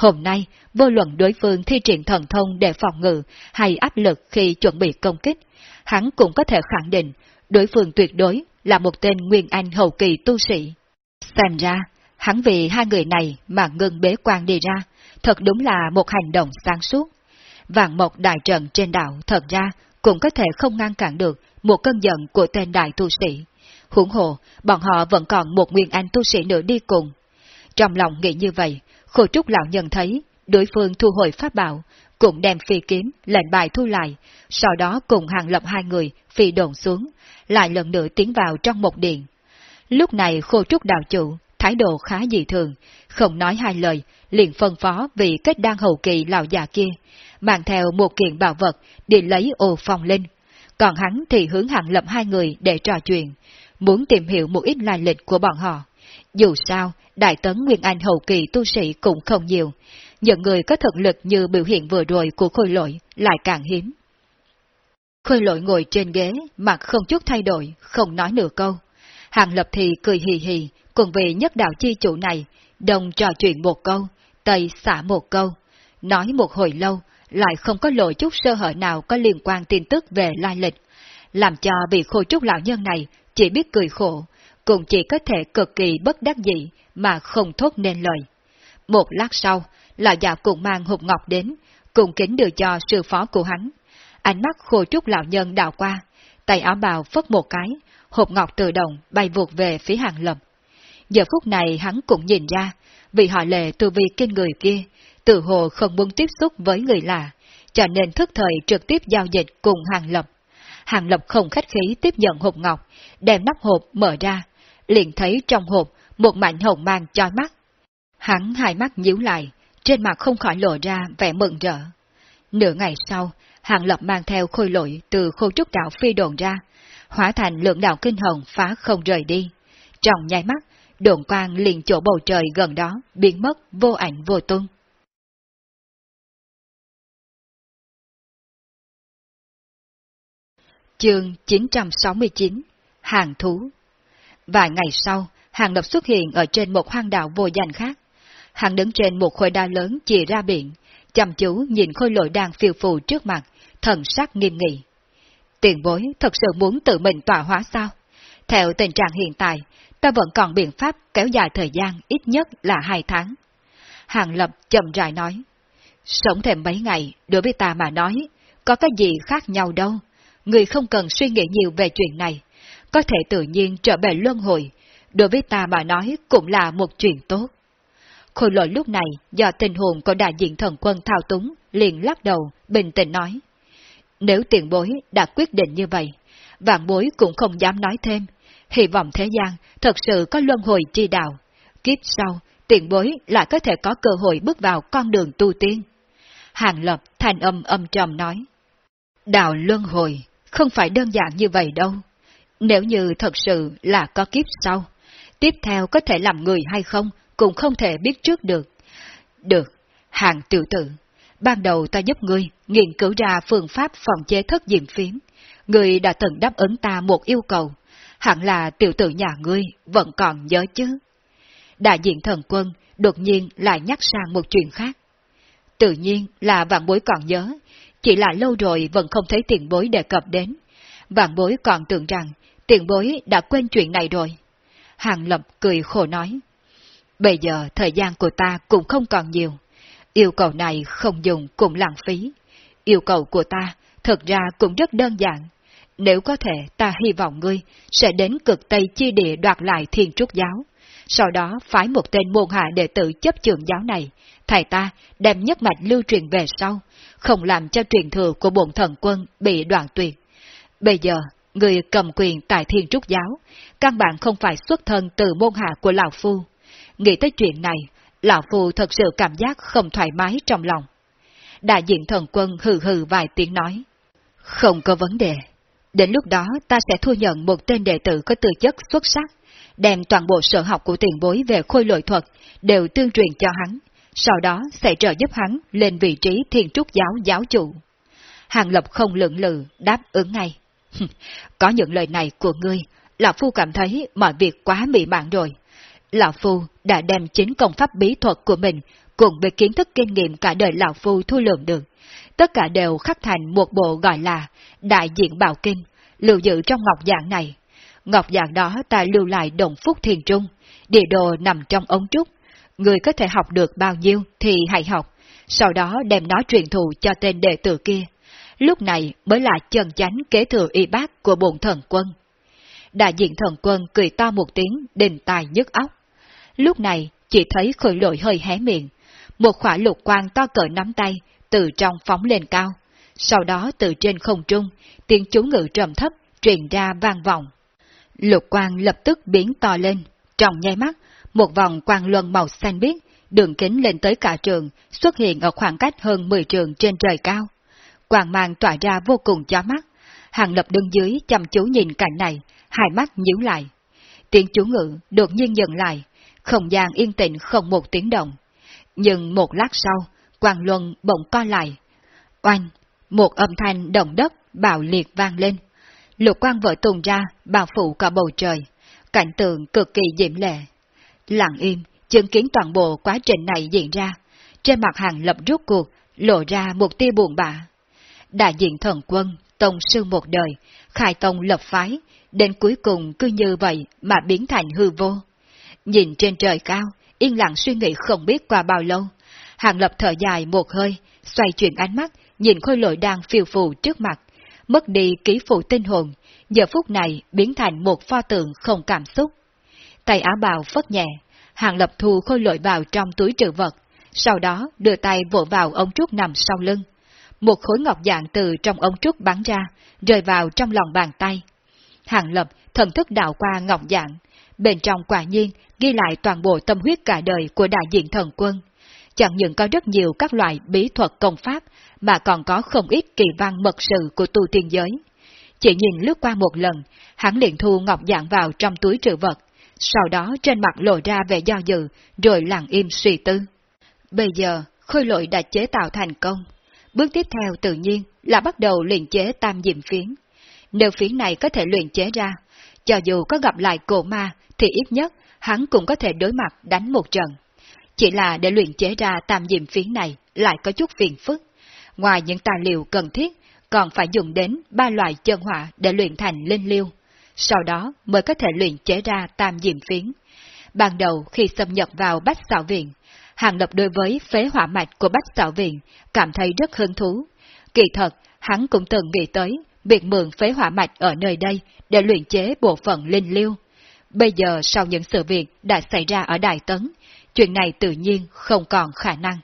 Hôm nay, vô luận đối phương thi triển thần thông để phòng ngự hay áp lực khi chuẩn bị công kích, hắn cũng có thể khẳng định đối phương tuyệt đối là một tên Nguyên Anh hậu kỳ tu sĩ. Xem ra, hắn vì hai người này mà ngưng bế quan đi ra, thật đúng là một hành động sáng suốt. Vạn mộc đại trận trên đảo thật ra cũng có thể không ngăn cản được một cơn giận của tên đại tu sĩ. Huống hộ, bọn họ vẫn còn một nguyên anh tu sĩ nữa đi cùng. Trong lòng nghĩ như vậy, khổ trúc lão nhân thấy đối phương thu hồi pháp bảo, cũng đem phi kiếm, lệnh bài thu lại, sau đó cùng hàng lập hai người phi đồn xuống, lại lần nữa tiến vào trong một điện. Lúc này khô trúc đạo chủ, thái độ khá dị thường, không nói hai lời, liền phân phó vì kết đan hậu kỳ lão già kia, mang theo một kiện bảo vật đi lấy ô phòng linh. Còn hắn thì hướng hàng lập hai người để trò chuyện, muốn tìm hiểu một ít lai lịch của bọn họ. Dù sao, Đại Tấn Nguyên Anh hậu kỳ tu sĩ cũng không nhiều, những người có thực lực như biểu hiện vừa rồi của khôi lỗi lại càng hiếm. Khôi lỗi ngồi trên ghế, mặt không chút thay đổi, không nói nửa câu. Hàng lập thì cười hì hì, cùng vị nhất đạo chi chủ này, đồng trò chuyện một câu, tây xả một câu. Nói một hồi lâu, lại không có lộ chút sơ hở nào có liên quan tin tức về lai lịch, làm cho vị khôi trúc lão nhân này chỉ biết cười khổ, cũng chỉ có thể cực kỳ bất đắc dĩ mà không thốt nên lời. Một lát sau, lão già cũng mang hộp ngọc đến, cùng kính đưa cho sư phó của hắn. Ánh mắt khô trúc lão nhân đào qua, tay áo bào phất một cái, hộp ngọc tự động bay vụt về phía hàng lầm. Giờ phút này hắn cũng nhìn ra, vì họ lệ từ vi kinh người kia, tự hồ không muốn tiếp xúc với người lạ, cho nên thức thời trực tiếp giao dịch cùng hàng lập. Hàng lập không khách khí tiếp nhận hộp ngọc, đem nắp hộp mở ra, liền thấy trong hộp một mảnh hồng mang chói mắt. Hắn hai mắt nhíu lại, trên mặt không khỏi lộ ra vẻ mừng rỡ. Nửa ngày sau, Hàng Lập mang theo khôi lội từ khô trúc đạo phi đồn ra, hóa thành lượng đạo kinh hồng phá không rời đi. Trong nháy mắt, đồn quang liền chỗ bầu trời gần đó, biến mất vô ảnh vô tung. Chương 969 Hàng thú Vài ngày sau, Hàng Lập xuất hiện ở trên một hoang đảo vô danh khác. Hàng đứng trên một khối đá lớn chỉ ra biển, chăm chú nhìn khôi lội đang phiêu phù trước mặt, thần sắc nghiêm nghị. Tiền bối thật sự muốn tự mình tỏa hóa sao? Theo tình trạng hiện tại, ta vẫn còn biện pháp kéo dài thời gian ít nhất là hai tháng. Hàng Lập chậm rãi nói, sống thêm mấy ngày, đối với ta mà nói, có cái gì khác nhau đâu. Người không cần suy nghĩ nhiều về chuyện này, có thể tự nhiên trở về luân hồi, đối với ta mà nói cũng là một chuyện tốt. Khôi lỗi lúc này, do tình hồn của đại diện thần quân thao túng, liền lắc đầu, bình tĩnh nói. Nếu tiền bối đã quyết định như vậy, vạn bối cũng không dám nói thêm, hy vọng thế gian thật sự có luân hồi chi đạo. Kiếp sau, tiền bối lại có thể có cơ hội bước vào con đường tu tiên. Hàng lập thanh âm âm trầm nói. Đạo luân hồi, không phải đơn giản như vậy đâu. Nếu như thật sự là có kiếp sau, tiếp theo có thể làm người hay không cũng không thể biết trước được. Được, hàng tiểu tử, ban đầu ta giúp ngươi nghiên cứu ra phương pháp phòng chế thất diệm phiến. Ngươi đã từng đáp ứng ta một yêu cầu, hẳn là tiểu tử nhà ngươi vẫn còn nhớ chứ. Đại diện thần quân đột nhiên lại nhắc sang một chuyện khác. Tự nhiên là vạn bối còn nhớ, chỉ là lâu rồi vẫn không thấy tiền bối đề cập đến. Vạn bối còn tưởng rằng tiền bối đã quên chuyện này rồi. Hàng Lập cười khổ nói. Bây giờ thời gian của ta cũng không còn nhiều. Yêu cầu này không dùng cũng lãng phí. Yêu cầu của ta thật ra cũng rất đơn giản. Nếu có thể ta hy vọng ngươi sẽ đến cực Tây chi địa đoạt lại thiên trúc giáo. Sau đó phái một tên môn hạ đệ tử chấp trường giáo này, thầy ta đem nhất mạch lưu truyền về sau, không làm cho truyền thừa của bổn thần quân bị đoạn tuyệt. Bây giờ, người cầm quyền tại thiên trúc giáo, căn bản không phải xuất thân từ môn hạ của Lão Phu. Nghĩ tới chuyện này, Lão Phu thật sự cảm giác không thoải mái trong lòng. Đại diện thần quân hừ hừ vài tiếng nói. Không có vấn đề. Đến lúc đó ta sẽ thu nhận một tên đệ tử có tư chất xuất sắc, đem toàn bộ sở học của tiền bối về khôi lội thuật đều tương truyền cho hắn, sau đó sẽ trợ giúp hắn lên vị trí thiên trúc giáo giáo chủ. Hàng Lập không lượng lự, đáp ứng ngay. Có những lời này của ngươi, Lão Phu cảm thấy mọi việc quá mị mạn rồi. Lão Phu đã đem chính công pháp bí thuật của mình cùng với kiến thức kinh nghiệm cả đời Lão Phu thu lượng được. Tất cả đều khắc thành một bộ gọi là Đại diện Bảo Kinh, lưu giữ trong ngọc dạng này. Ngọc dạng đó ta lưu lại đồng phúc thiền trung, địa đồ nằm trong ống trúc. Người có thể học được bao nhiêu thì hãy học, sau đó đem nó truyền thụ cho tên đệ tử kia. Lúc này mới là chân chánh kế thừa y bác của bổn thần quân. Đại diện thần quân cười to một tiếng, đình tài nhức óc. Lúc này, chỉ thấy khởi lội hơi hé miệng. Một khỏa lục quang to cỡ nắm tay, từ trong phóng lên cao. Sau đó từ trên không trung, tiếng chú ngự trầm thấp, truyền ra vang vọng. Lục quang lập tức biến to lên, trong nháy mắt, một vòng quang luân màu xanh biếc, đường kính lên tới cả trường, xuất hiện ở khoảng cách hơn 10 trường trên trời cao. Quang mang tỏa ra vô cùng chó mắt, hàng lập đứng dưới chăm chú nhìn cảnh này, hai mắt nhíu lại. Tiếng chú ngự đột nhiên dừng lại, không gian yên tĩnh không một tiếng động. Nhưng một lát sau, quang luân bỗng co lại. Oanh, một âm thanh động đất bạo liệt vang lên. Lục quang vỡ tùng ra, bao phủ cả bầu trời. Cảnh tượng cực kỳ diễm lệ. Lặng im, chứng kiến toàn bộ quá trình này diễn ra. Trên mặt hàng lập rút cuộc, lộ ra một tia buồn bã. Đại diện thần quân, tông sư một đời, khai tông lập phái, đến cuối cùng cứ như vậy mà biến thành hư vô. Nhìn trên trời cao, yên lặng suy nghĩ không biết qua bao lâu. Hàng lập thở dài một hơi, xoay chuyển ánh mắt, nhìn khôi lội đang phiêu phù trước mặt, mất đi ký phụ tinh hồn, giờ phút này biến thành một pho tượng không cảm xúc. Tay áo bào phất nhẹ, hàng lập thu khôi lội vào trong túi trữ vật, sau đó đưa tay vỗ vào ống trúc nằm sau lưng. Một khối ngọc dạng từ trong ống trúc bắn ra, rơi vào trong lòng bàn tay. Hàng lập thần thức đạo qua ngọc dạng, bên trong quả nhiên ghi lại toàn bộ tâm huyết cả đời của đại diện thần quân. Chẳng những có rất nhiều các loại bí thuật công pháp, mà còn có không ít kỳ văn mật sự của tu tiên giới. Chỉ nhìn lướt qua một lần, hắn liền thu ngọc dạng vào trong túi trữ vật, sau đó trên mặt lộ ra vẻ do dự, rồi lặng im suy tư. Bây giờ, khôi lội đã chế tạo thành công. Bước tiếp theo tự nhiên là bắt đầu luyện chế tam diệm phiến. Nếu phiến này có thể luyện chế ra, cho dù có gặp lại cổ ma thì ít nhất hắn cũng có thể đối mặt đánh một trận. Chỉ là để luyện chế ra tam diệm phiến này lại có chút phiền phức. Ngoài những tài liệu cần thiết, còn phải dùng đến ba loại chân hỏa để luyện thành linh liêu. Sau đó mới có thể luyện chế ra tam diệm phiến. Ban đầu khi xâm nhập vào bách xảo viện, Hàng Lập đối với phế hỏa mạch của bách tạo viện cảm thấy rất hứng thú. Kỳ thật, hắn cũng từng nghĩ tới việc mượn phế hỏa mạch ở nơi đây để luyện chế bộ phận linh liêu. Bây giờ sau những sự việc đã xảy ra ở Đại Tấn, chuyện này tự nhiên không còn khả năng.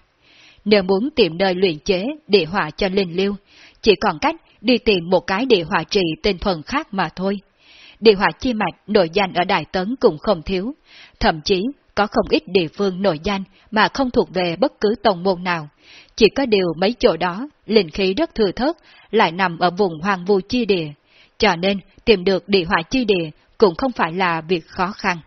Nếu muốn tìm nơi luyện chế địa hỏa cho linh liêu, chỉ còn cách đi tìm một cái địa hỏa trị tên thuần khác mà thôi. Địa hỏa chi mạch nổi danh ở Đại Tấn cũng không thiếu, thậm chí có không ít địa phương nổi danh mà không thuộc về bất cứ tông môn nào. Chỉ có điều mấy chỗ đó, linh khí rất thừa thớt, lại nằm ở vùng hoàng vu chi địa, cho nên tìm được địa hỏa chi địa cũng không phải là việc khó khăn.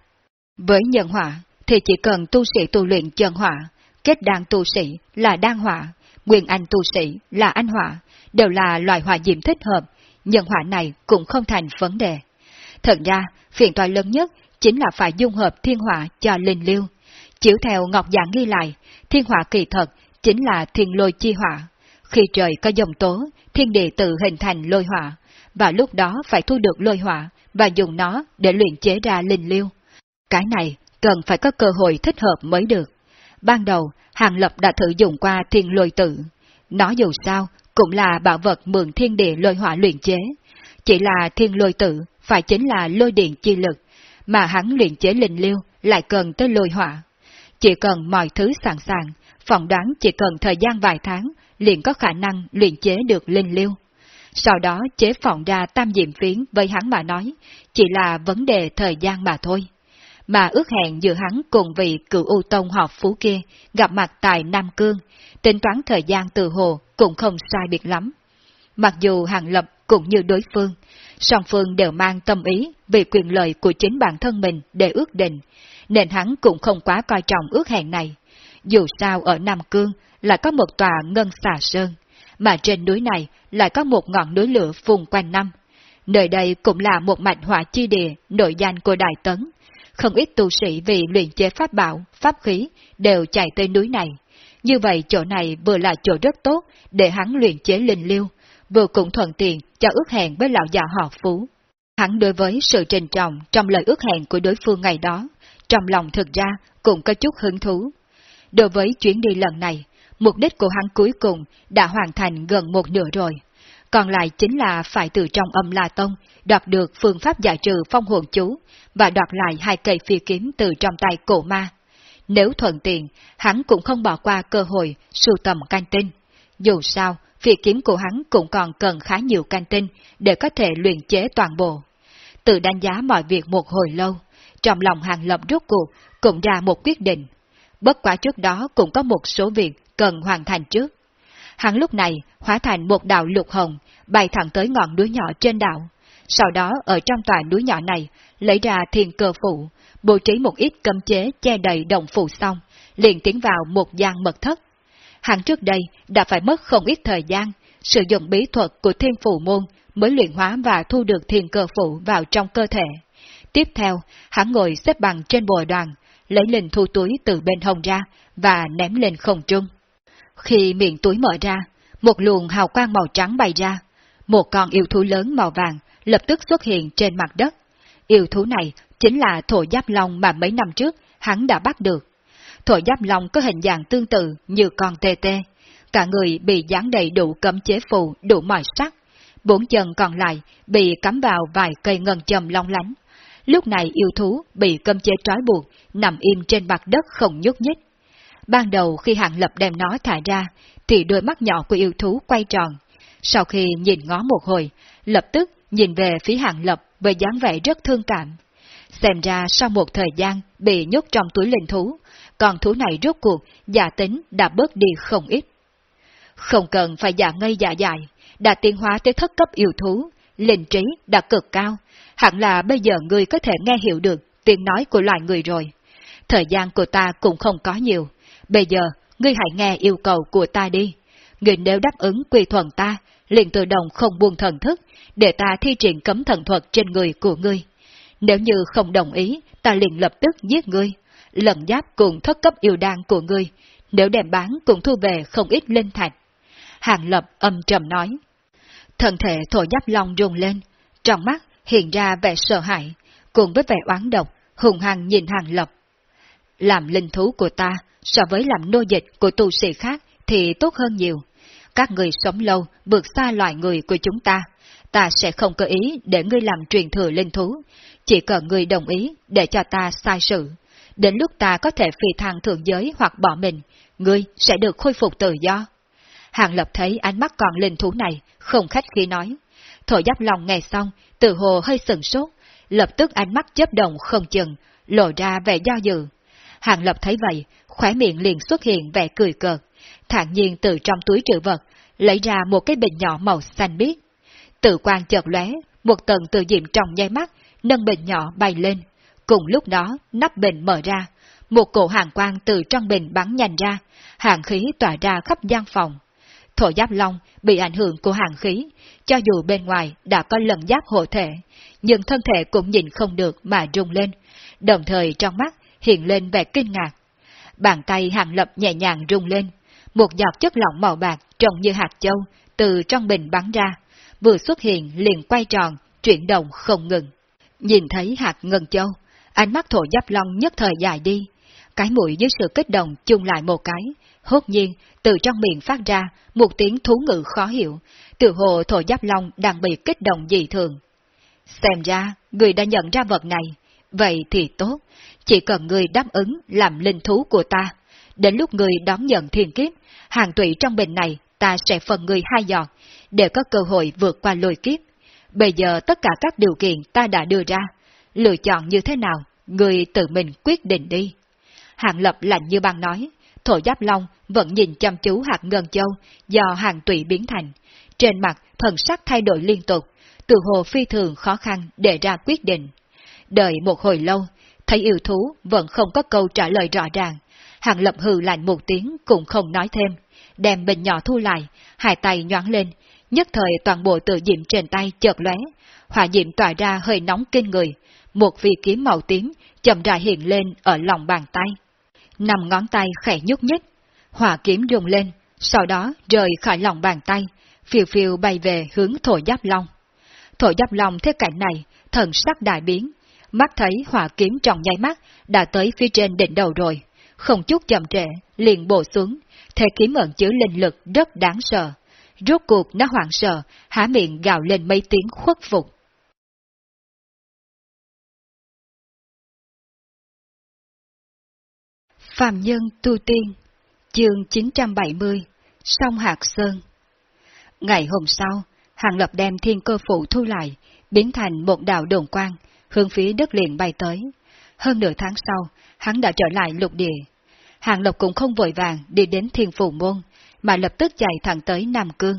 Với nhân hỏa, thì chỉ cần tu sĩ tu luyện chân hỏa, kết đan tu sĩ là đan hỏa, nguyên anh tu sĩ là anh hỏa, đều là loại hỏa diệm thích hợp, nhân hỏa này cũng không thành vấn đề. Thật ra, phiền toái lớn nhất chính là phải dung hợp thiên hỏa cho linh liêu. Chiếu theo Ngọc Giảng ghi lại, thiên hỏa kỳ thật chính là thiên lôi chi hỏa. Khi trời có dòng tố, thiên địa tự hình thành lôi hỏa, và lúc đó phải thu được lôi hỏa và dùng nó để luyện chế ra linh liêu. Cái này cần phải có cơ hội thích hợp mới được. Ban đầu, Hàng Lập đã thử dùng qua thiên lôi tự. Nó dù sao, cũng là bảo vật mượn thiên địa lôi hỏa luyện chế. Chỉ là thiên lôi tự phải chính là lôi điện chi lực, mà hắn luyện chế linh liêu lại cần tới lôi hỏa. Chỉ cần mọi thứ sẵn sàng, phỏng đoán chỉ cần thời gian vài tháng, liền có khả năng luyện chế được linh liêu. Sau đó chế phỏng ra tam diệm phiến với hắn mà nói, chỉ là vấn đề thời gian mà thôi. Mà ước hẹn giữa hắn cùng vị cựu U Tông họp phú kia gặp mặt tại Nam Cương, tính toán thời gian từ hồ cũng không sai biệt lắm. Mặc dù Hàng Lập cũng như đối phương, song phương đều mang tâm ý về quyền lợi của chính bản thân mình để ước định, nên hắn cũng không quá coi trọng ước hẹn này. Dù sao ở Nam Cương lại có một tòa ngân xà sơn, mà trên núi này lại có một ngọn núi lửa phùng quanh năm. Nơi đây cũng là một mạch hỏa chi địa nội danh của Đại Tấn. Không ít tu sĩ vì luyện chế pháp bảo, pháp khí đều chạy tới núi này. Như vậy chỗ này vừa là chỗ rất tốt để hắn luyện chế linh liêu, vừa cũng thuận tiện cho ước hẹn với lão già họ Phú. Hắn đối với sự trình trọng trong lời ước hẹn của đối phương ngày đó, trong lòng thực ra cũng có chút hứng thú. Đối với chuyến đi lần này, mục đích của hắn cuối cùng đã hoàn thành gần một nửa rồi. Còn lại chính là phải từ trong âm La Tông đoạt được phương pháp giải trừ phong hồn chú và đoạt lại hai cây phi kiếm từ trong tay cổ ma. Nếu thuận tiện, hắn cũng không bỏ qua cơ hội sưu tầm canh tinh. Dù sao, việc kiếm của hắn cũng còn cần khá nhiều canh tinh để có thể luyện chế toàn bộ. Tự đánh giá mọi việc một hồi lâu, trong lòng hàng lập rốt cuộc cũng ra một quyết định. Bất quá trước đó cũng có một số việc cần hoàn thành trước. Hắn lúc này hóa thành một đạo lục hồng, bay thẳng tới ngọn núi nhỏ trên đảo. Sau đó ở trong tòa núi nhỏ này, lấy ra thiên cơ phụ, bố trí một ít cấm chế che đầy đồng phụ xong, liền tiến vào một gian mật thất. Hắn trước đây đã phải mất không ít thời gian, sử dụng bí thuật của thiên phụ môn mới luyện hóa và thu được thiên cơ phụ vào trong cơ thể. Tiếp theo, hắn ngồi xếp bằng trên bồi đoàn, lấy linh thu túi từ bên hông ra và ném lên không trung. Khi miệng túi mở ra, một luồng hào quang màu trắng bay ra, một con yêu thú lớn màu vàng lập tức xuất hiện trên mặt đất. Yêu thú này chính là thổ giáp long mà mấy năm trước hắn đã bắt được. Thổ giáp long có hình dạng tương tự như con tê tê, cả người bị dán đầy đủ cấm chế phù đủ mọi sắc, bốn chân còn lại bị cắm vào vài cây ngân châm long lánh. Lúc này yêu thú bị cấm chế trói buộc, nằm im trên mặt đất không nhúc nhích. Ban đầu khi hạng lập đem nó thả ra, thì đôi mắt nhỏ của yêu thú quay tròn. Sau khi nhìn ngó một hồi, lập tức nhìn về phía hạng lập với dáng vẻ rất thương cảm. Xem ra sau một thời gian bị nhốt trong túi linh thú, con thú này rốt cuộc giả tính đã bớt đi không ít. Không cần phải giả ngây giả dài, đã tiến hóa tới thất cấp yêu thú, linh trí đã cực cao, hẳn là bây giờ ngươi có thể nghe hiểu được tiếng nói của loài người rồi. Thời gian của ta cũng không có nhiều, bây giờ ngươi hãy nghe yêu cầu của ta đi. Ngươi nếu đáp ứng quy thuận ta, liền tự động không buông thần thức, để ta thi triển cấm thần thuật trên người của ngươi. Nếu như không đồng ý, ta liền lập tức giết ngươi. Lần giáp cùng thất cấp yêu đan của ngươi, nếu đem bán cũng thu về không ít linh thạch. Hàng lập âm trầm nói. thần thể thổ giáp long rung lên, trong mắt hiện ra vẻ sợ hãi, cùng với vẻ oán độc, hùng hăng nhìn hàng lập. Làm linh thú của ta, so với làm nô dịch của tu sĩ khác thì tốt hơn nhiều. Các người sống lâu, vượt xa loài người của chúng ta. Ta sẽ không cơ ý để ngươi làm truyền thừa linh thú, chỉ cần ngươi đồng ý để cho ta sai sự. Đến lúc ta có thể phi thăng thượng giới hoặc bỏ mình, ngươi sẽ được khôi phục tự do. Hàng Lập thấy ánh mắt còn linh thú này, không khách khi nói. Thổ giáp lòng nghe xong, tự hồ hơi sừng sốt, lập tức ánh mắt chớp động không chừng, lộ ra vẻ do dự. Hàng Lập thấy vậy, khóe miệng liền xuất hiện vẻ cười cợt, thản nhiên từ trong túi trữ vật, lấy ra một cái bình nhỏ màu xanh biếc. Tự quan chợt lóe, một tầng từ diệm trong nháy mắt, nâng bình nhỏ bay lên. Cùng lúc đó, nắp bình mở ra, một cổ hàng quang từ trong bình bắn nhanh ra, hàng khí tỏa ra khắp gian phòng. Thổ giáp long bị ảnh hưởng của hàng khí, cho dù bên ngoài đã có lần giáp hộ thể, nhưng thân thể cũng nhìn không được mà rung lên, đồng thời trong mắt hiện lên vẻ kinh ngạc. Bàn tay hàng lập nhẹ nhàng rung lên, một giọt chất lỏng màu bạc trông như hạt châu từ trong bình bắn ra, vừa xuất hiện liền quay tròn, chuyển động không ngừng. Nhìn thấy hạt ngân châu, ánh mắt thổ giáp long nhất thời dài đi, cái mũi dưới sự kích động chung lại một cái, hốt nhiên từ trong miệng phát ra một tiếng thú ngữ khó hiểu, tự hồ thổ giáp long đang bị kích động dị thường. Xem ra, người đã nhận ra vật này, vậy thì tốt, chỉ cần người đáp ứng làm linh thú của ta. Đến lúc người đón nhận thiên kiếp, hàng tụy trong bình này ta sẽ phần người hai giọt, để có cơ hội vượt qua lôi kiếp. Bây giờ tất cả các điều kiện ta đã đưa ra, lựa chọn như thế nào, người tự mình quyết định đi. Hạng lập lạnh như băng nói, thổ giáp long vẫn nhìn chăm chú hạt ngân châu do hàng tụy biến thành. Trên mặt thần sắc thay đổi liên tục, từ hồ phi thường khó khăn để ra quyết định. Đợi một hồi lâu, thấy yêu thú vẫn không có câu trả lời rõ ràng. Hàng lập hừ lạnh một tiếng cũng không nói thêm, đem bình nhỏ thu lại, hai tay nhoáng lên, nhất thời toàn bộ tự diệm trên tay chợt lóe, hỏa diệm tỏa ra hơi nóng kinh người, một phi kiếm màu tím chậm rãi hiện lên ở lòng bàn tay. Nằm ngón tay khẽ nhúc nhích, hỏa kiếm rung lên, sau đó rời khỏi lòng bàn tay, phiêu phiêu bay về hướng thổ giáp long. Thổ giáp long thế cảnh này, thần sắc đại biến, mắt thấy hỏa kiếm trong nháy mắt đã tới phía trên đỉnh đầu rồi, không chút chậm trễ, liền bổ xuống, thể kiếm ẩn chứa linh lực rất đáng sợ. Rốt cuộc nó hoảng sợ, há miệng gào lên mấy tiếng khuất phục. Phạm Nhân Tu Tiên Chương 970 Sông Hạc Sơn Ngày hôm sau, Hàng Lập đem thiên cơ phụ thu lại, biến thành một đạo đồn quang, hướng phía đất liền bay tới. Hơn nửa tháng sau, hắn đã trở lại lục địa. Hàng Lập cũng không vội vàng đi đến thiên phủ môn, mà lập tức chạy thẳng tới Nam Cương.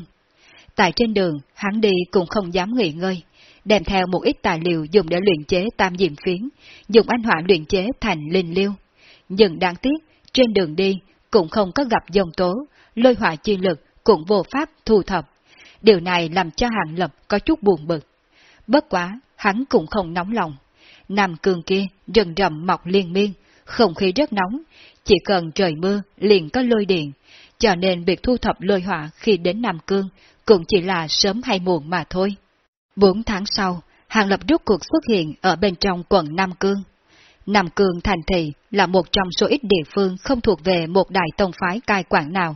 Tại trên đường, hắn đi cũng không dám nghỉ ngơi, đem theo một ít tài liệu dùng để luyện chế tam diệm phiến, dùng anh hỏa luyện chế thành linh liêu. Nhưng đáng tiếc, trên đường đi cũng không có gặp dòng tố, lôi hỏa chi lực cũng vô pháp thu thập. Điều này làm cho Hàng Lập có chút buồn bực. Bất quá, hắn cũng không nóng lòng. Nam cương kia rừng rậm mọc liên miên, không khí rất nóng, chỉ cần trời mưa liền có lôi điện, cho nên việc thu thập lôi hỏa khi đến Nam Cương cũng chỉ là sớm hay muộn mà thôi. Bốn tháng sau, Hàng Lập rút cuộc xuất hiện ở bên trong quận Nam Cương. Nam Cương thành thị là một trong số ít địa phương không thuộc về một đại tông phái cai quản nào.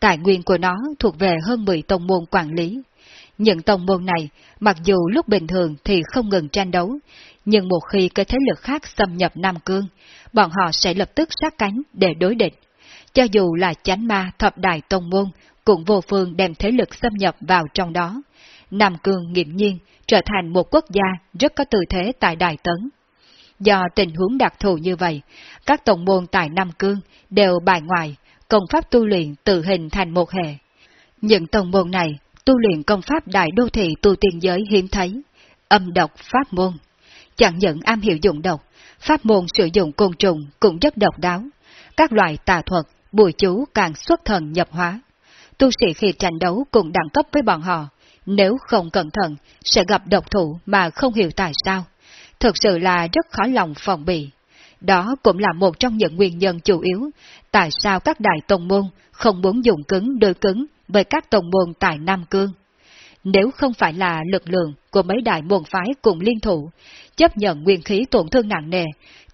Tài nguyên của nó thuộc về hơn 10 tông môn quản lý. Những tông môn này, mặc dù lúc bình thường thì không ngừng tranh đấu, nhưng một khi cái thế lực khác xâm nhập Nam Cương, bọn họ sẽ lập tức sát cánh để đối địch. Cho dù là chánh ma thập đại tông môn, cũng vô phương đem thế lực xâm nhập vào trong đó. Nam Cương nghiệm nhiên trở thành một quốc gia rất có tư thế tại Đại Tấn. Do tình huống đặc thù như vậy, các tổng môn tại Nam Cương đều bài ngoại, công pháp tu luyện tự hình thành một hệ. Những tổng môn này tu luyện công pháp đại đô thị tu tiên giới hiếm thấy, âm độc pháp môn. Chẳng những am hiểu dụng độc, pháp môn sử dụng côn trùng cũng rất độc đáo. Các loại tà thuật, bùi chú càng xuất thần nhập hóa. Tu sĩ khi tranh đấu cùng đẳng cấp với bọn họ, nếu không cẩn thận sẽ gặp độc thủ mà không hiểu tại sao. Thực sự là rất khó lòng phòng bị. Đó cũng là một trong những nguyên nhân chủ yếu tại sao các đại tông môn không muốn dùng cứng đối cứng với các tông môn tại Nam Cương. Nếu không phải là lực lượng của mấy đại môn phái cùng liên thủ, chấp nhận nguyên khí tổn thương nặng nề,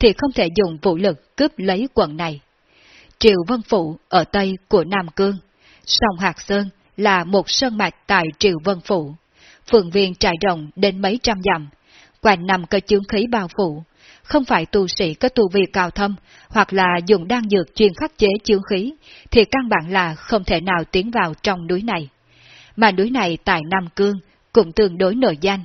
thì không thể dùng vũ lực cướp lấy quận này. Triều Vân Phụ ở Tây của Nam Cương, sông Hạc Sơn là một sơn mạch tại Triều Vân Phụ, phường viên trải rộng đến mấy trăm dặm, quanh nằm cơ chướng khí bao phủ, không phải tu sĩ có tu vi cao thâm, hoặc là dùng đan dược chuyên khắc chế chướng khí, thì căn bản là không thể nào tiến vào trong núi này. Mà núi này tại Nam Cương cũng tương đối nổi danh,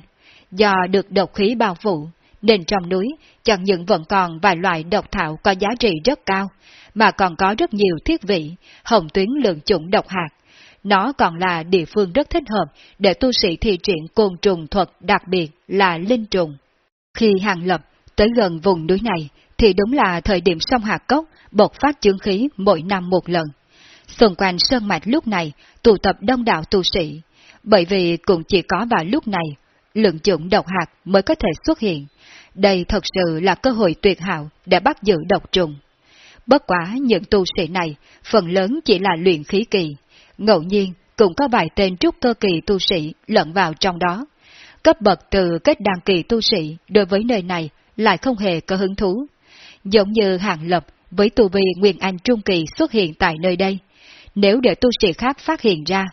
do được độc khí bao phủ, nên trong núi chẳng những vẫn còn vài loại độc thảo có giá trị rất cao, mà còn có rất nhiều thiết vị, hồng tuyến lượng chủng độc hạt. Nó còn là địa phương rất thích hợp để tu sĩ thi triển côn trùng thuật đặc biệt là linh trùng. Khi hàng lập tới gần vùng núi này, thì đúng là thời điểm sông Hạt Cốc bộc phát chứng khí mỗi năm một lần. Xung quanh sơn mạch lúc này tụ tập đông đảo tu sĩ, bởi vì cũng chỉ có vào lúc này, lượng chủng độc hạt mới có thể xuất hiện. Đây thật sự là cơ hội tuyệt hảo để bắt giữ độc trùng. Bất quá những tu sĩ này, phần lớn chỉ là luyện khí kỳ, ngẫu nhiên cũng có vài tên trúc cơ kỳ tu sĩ lẫn vào trong đó. Cấp bậc từ kết đăng kỳ tu sĩ đối với nơi này lại không hề có hứng thú. Giống như hàng lập với tu vi Nguyên Anh Trung Kỳ xuất hiện tại nơi đây. Nếu để tu sĩ khác phát hiện ra,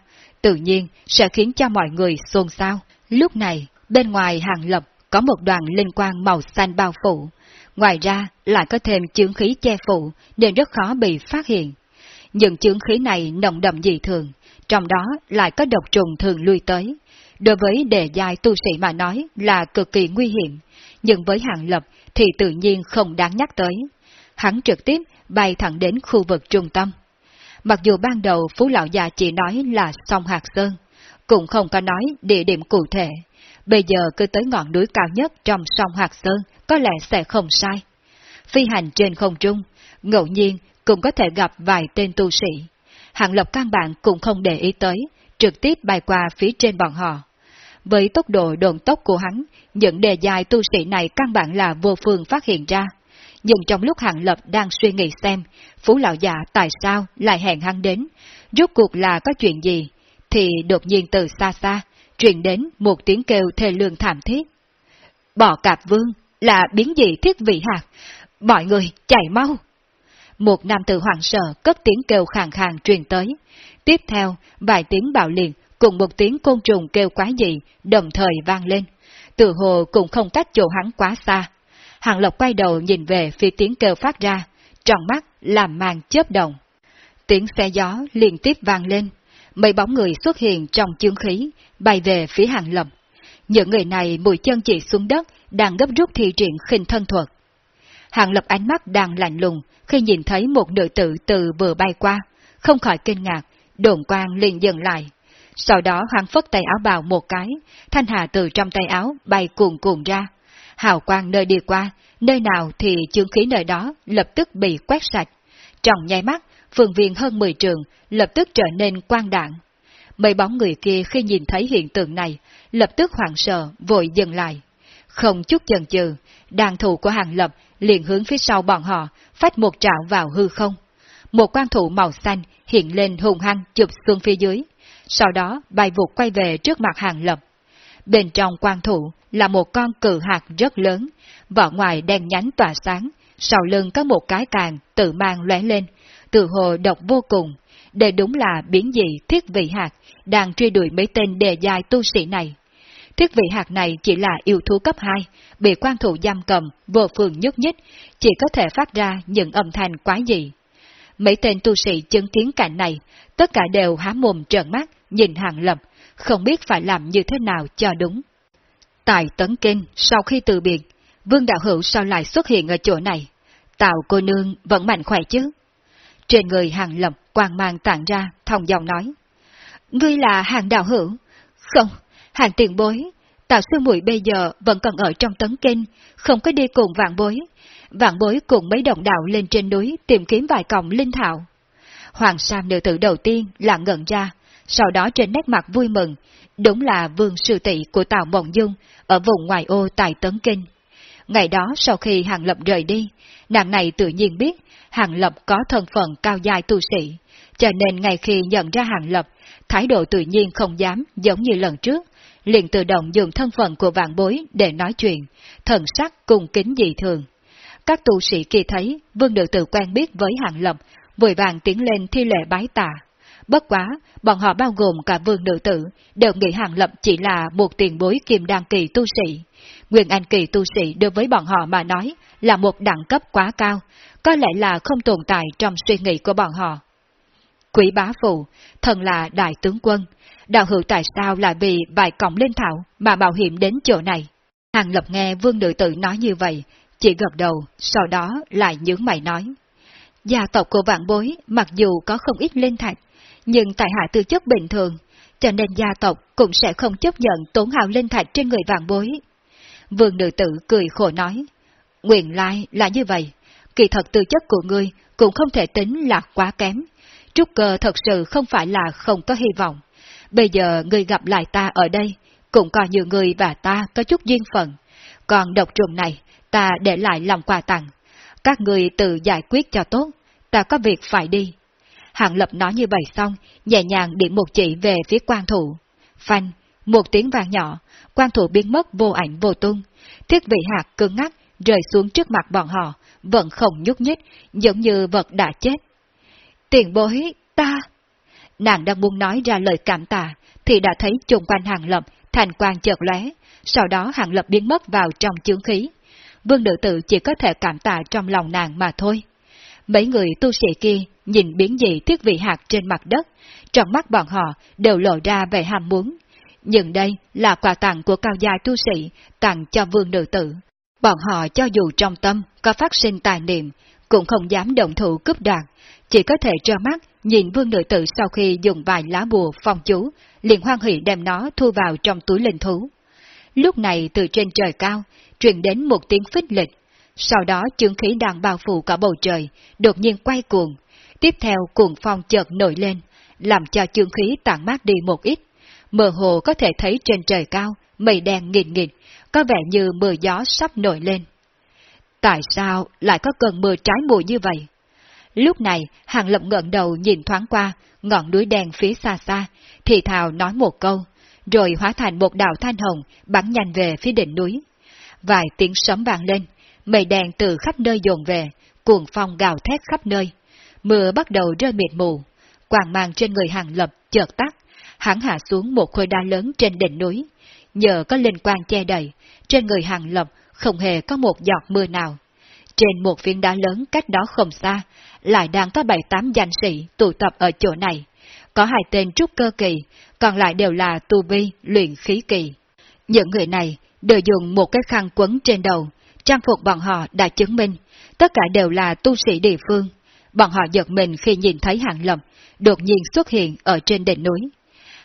tự nhiên sẽ khiến cho mọi người xôn xao. Lúc này, bên ngoài hàng lập có một đoàn linh quang màu xanh bao phủ. Ngoài ra, lại có thêm chướng khí che phủ, nên rất khó bị phát hiện. Những chướng khí này nồng đậm dị thường, trong đó lại có độc trùng thường lui tới. Đối với đề giai tu sĩ mà nói là cực kỳ nguy hiểm, nhưng với hạng lập thì tự nhiên không đáng nhắc tới. Hắn trực tiếp bay thẳng đến khu vực trung tâm. Mặc dù ban đầu Phú Lão Già chỉ nói là sông Hạc Sơn, cũng không có nói địa điểm cụ thể, bây giờ cứ tới ngọn núi cao nhất trong sông Hạc Sơn có lẽ sẽ không sai. Phi hành trên không trung, ngẫu nhiên cũng có thể gặp vài tên tu sĩ. Hạng lộc căn bản cũng không để ý tới, trực tiếp bay qua phía trên bọn họ. Với tốc độ đồn tốc của hắn, những đề dài tu sĩ này căn bản là vô phương phát hiện ra. Nhưng trong lúc hạng Lập đang suy nghĩ xem, Phú Lão Già tại sao lại hẹn hắn đến, rốt cuộc là có chuyện gì, thì đột nhiên từ xa xa, truyền đến một tiếng kêu thê lương thảm thiết. Bò cạp vương là biến dị thiết vị hạt, mọi người chạy mau một nam tử hoàng sợ cất tiếng kêu khàn khàn truyền tới. Tiếp theo, vài tiếng bạo liệt cùng một tiếng côn trùng kêu quá dị đồng thời vang lên. Tự hồ cũng không cách chỗ hắn quá xa. Hàng Lộc quay đầu nhìn về phía tiếng kêu phát ra, trong mắt làm màn chớp động. Tiếng xe gió liên tiếp vang lên, mấy bóng người xuất hiện trong chương khí, bay về phía Hàng lộc. Những người này mũi chân chỉ xuống đất, đang gấp rút thi triển khinh thân thuật. Hàng Lập ánh mắt đang lạnh lùng khi nhìn thấy một nữ tử từ vừa bay qua, không khỏi kinh ngạc, đồn quang liền dừng lại. Sau đó hắn phất tay áo bào một cái, thanh hà từ trong tay áo bay cuồn cuồn ra. Hào quang nơi đi qua, nơi nào thì chương khí nơi đó lập tức bị quét sạch. Trong nháy mắt, phương viên hơn 10 trường lập tức trở nên quang đạn. Mấy bóng người kia khi nhìn thấy hiện tượng này, lập tức hoảng sợ, vội dừng lại. Không chút chần chừ, đàn thủ của hàng lập liền hướng phía sau bọn họ, phát một trạo vào hư không. Một quan thủ màu xanh hiện lên hùng hăng chụp xuống phía dưới, sau đó bay vụt quay về trước mặt hàng lập. Bên trong quan thủ là một con cự hạt rất lớn, vỏ ngoài đen nhánh tỏa sáng, sau lưng có một cái càng tự mang lóe lên, từ hồ độc vô cùng. Đây đúng là biến dị thiết vị hạt, đang truy đuổi mấy tên đề dài tu sĩ này. Thiết vị hạt này chỉ là yêu thú cấp 2, bị quan thủ giam cầm, vô phường nhúc nhích, chỉ có thể phát ra những âm thanh quá dị. Mấy tên tu sĩ chứng kiến cảnh này, tất cả đều há mồm trợn mắt, nhìn hàng lập, không biết phải làm như thế nào cho đúng. Tại Tấn Kinh, sau khi từ biệt, Vương Đạo Hữu sao lại xuất hiện ở chỗ này? Tạo cô nương vẫn mạnh khỏe chứ? Trên người hàng lập quang mang tản ra, thòng dòng nói. Ngươi là hàng đạo hữu? Không, hàng tiền bối. Tạo sư muội bây giờ vẫn còn ở trong tấn kinh, không có đi cùng vạn bối. Vạn bối cùng mấy đồng đạo lên trên núi tìm kiếm vài cọng linh thảo. Hoàng Sam nữ tử đầu tiên là ngẩn ra, sau đó trên nét mặt vui mừng, đúng là vương sư tỷ của Tào Mộng Dung ở vùng ngoài ô tại Tấn Kinh. Ngày đó sau khi Hàng Lập rời đi, nàng này tự nhiên biết Hàng Lập có thân phận cao dài tu sĩ, cho nên ngày khi nhận ra Hàng Lập, thái độ tự nhiên không dám giống như lần trước, liền tự động dùng thân phận của vạn bối để nói chuyện, thần sắc cùng kính dị thường. Các tu sĩ kia thấy vương được tự quen biết với hạng Lập, vội vàng tiến lên thi lệ bái tạ. Bất quá, bọn họ bao gồm cả vương nữ tử, đều nghĩ Hàng Lập chỉ là một tiền bối kim đăng kỳ tu sĩ. Nguyên Anh kỳ tu sĩ đối với bọn họ mà nói là một đẳng cấp quá cao, có lẽ là không tồn tại trong suy nghĩ của bọn họ. Quỷ bá phụ, thần là đại tướng quân, đạo hữu tại sao lại vì vài cọng linh thảo mà bảo hiểm đến chỗ này? Hàng lập nghe vương nữ tử nói như vậy, chỉ gật đầu, sau đó lại nhướng mày nói. Gia tộc của vạn bối mặc dù có không ít linh thạch, nhưng tại hạ tư chất bình thường, cho nên gia tộc cũng sẽ không chấp nhận tốn hào linh thạch trên người vạn bối. Vương nữ tử cười khổ nói, nguyện lai là như vậy, kỳ thật tư chất của ngươi cũng không thể tính là quá kém. Trúc cơ thật sự không phải là không có hy vọng. Bây giờ người gặp lại ta ở đây, cũng coi như người và ta có chút duyên phận. Còn độc trùng này, ta để lại lòng quà tặng. Các người tự giải quyết cho tốt, ta có việc phải đi. Hạng Lập nói như vậy xong, nhẹ nhàng điểm một chỉ về phía quan thủ. Phanh, một tiếng vàng nhỏ, quan thủ biến mất vô ảnh vô tung. Thiết vị hạt cứng ngắc rơi xuống trước mặt bọn họ, vẫn không nhúc nhích, giống như vật đã chết. Tiền bối, ta... Nàng đang muốn nói ra lời cảm tạ, thì đã thấy chung quanh hàng lập, thành quang chợt lóe, sau đó hàng lập biến mất vào trong chướng khí. Vương nữ tử chỉ có thể cảm tạ trong lòng nàng mà thôi. Mấy người tu sĩ kia nhìn biến dị thiết vị hạt trên mặt đất, trong mắt bọn họ đều lộ ra vẻ ham muốn. Nhưng đây là quà tặng của cao gia tu sĩ tặng cho vương nữ tử. Bọn họ cho dù trong tâm có phát sinh tài niệm, cũng không dám động thủ cướp đoạt, chỉ có thể trơ mắt nhìn vương nữ tử sau khi dùng vài lá bùa phong chú, liền hoan hỷ đem nó thu vào trong túi linh thú. Lúc này từ trên trời cao, truyền đến một tiếng phích lịch, sau đó chương khí đang bao phủ cả bầu trời, đột nhiên quay cuồng, tiếp theo cuồng phong chợt nổi lên, làm cho chương khí tản mát đi một ít. Mơ hồ có thể thấy trên trời cao, mây đen nghìn nghìn, có vẻ như mưa gió sắp nổi lên. Tại sao lại có cơn mưa trái mùa như vậy? Lúc này, Hàng Lập ngẩng đầu nhìn thoáng qua, ngọn núi đen phía xa xa, thì thào nói một câu, rồi hóa thành một đạo thanh hồng, bắn nhanh về phía đỉnh núi. Vài tiếng sấm vang lên, mây đen từ khắp nơi dồn về, cuồng phong gào thét khắp nơi. Mưa bắt đầu rơi mịt mù, quàng mang trên người hàng lập chợt tắt, hắn hạ xuống một khối đá lớn trên đỉnh núi. Nhờ có linh quang che đầy, trên người hàng lập không hề có một giọt mưa nào. Trên một viên đá lớn cách đó không xa, lại đang có bảy tám danh sĩ tụ tập ở chỗ này. Có hai tên trúc cơ kỳ, còn lại đều là tu vi, luyện khí kỳ. Những người này đều dùng một cái khăn quấn trên đầu, trang phục bọn họ đã chứng minh, tất cả đều là tu sĩ địa phương. Bọn họ giật mình khi nhìn thấy Hàng Lập, đột nhiên xuất hiện ở trên đỉnh núi.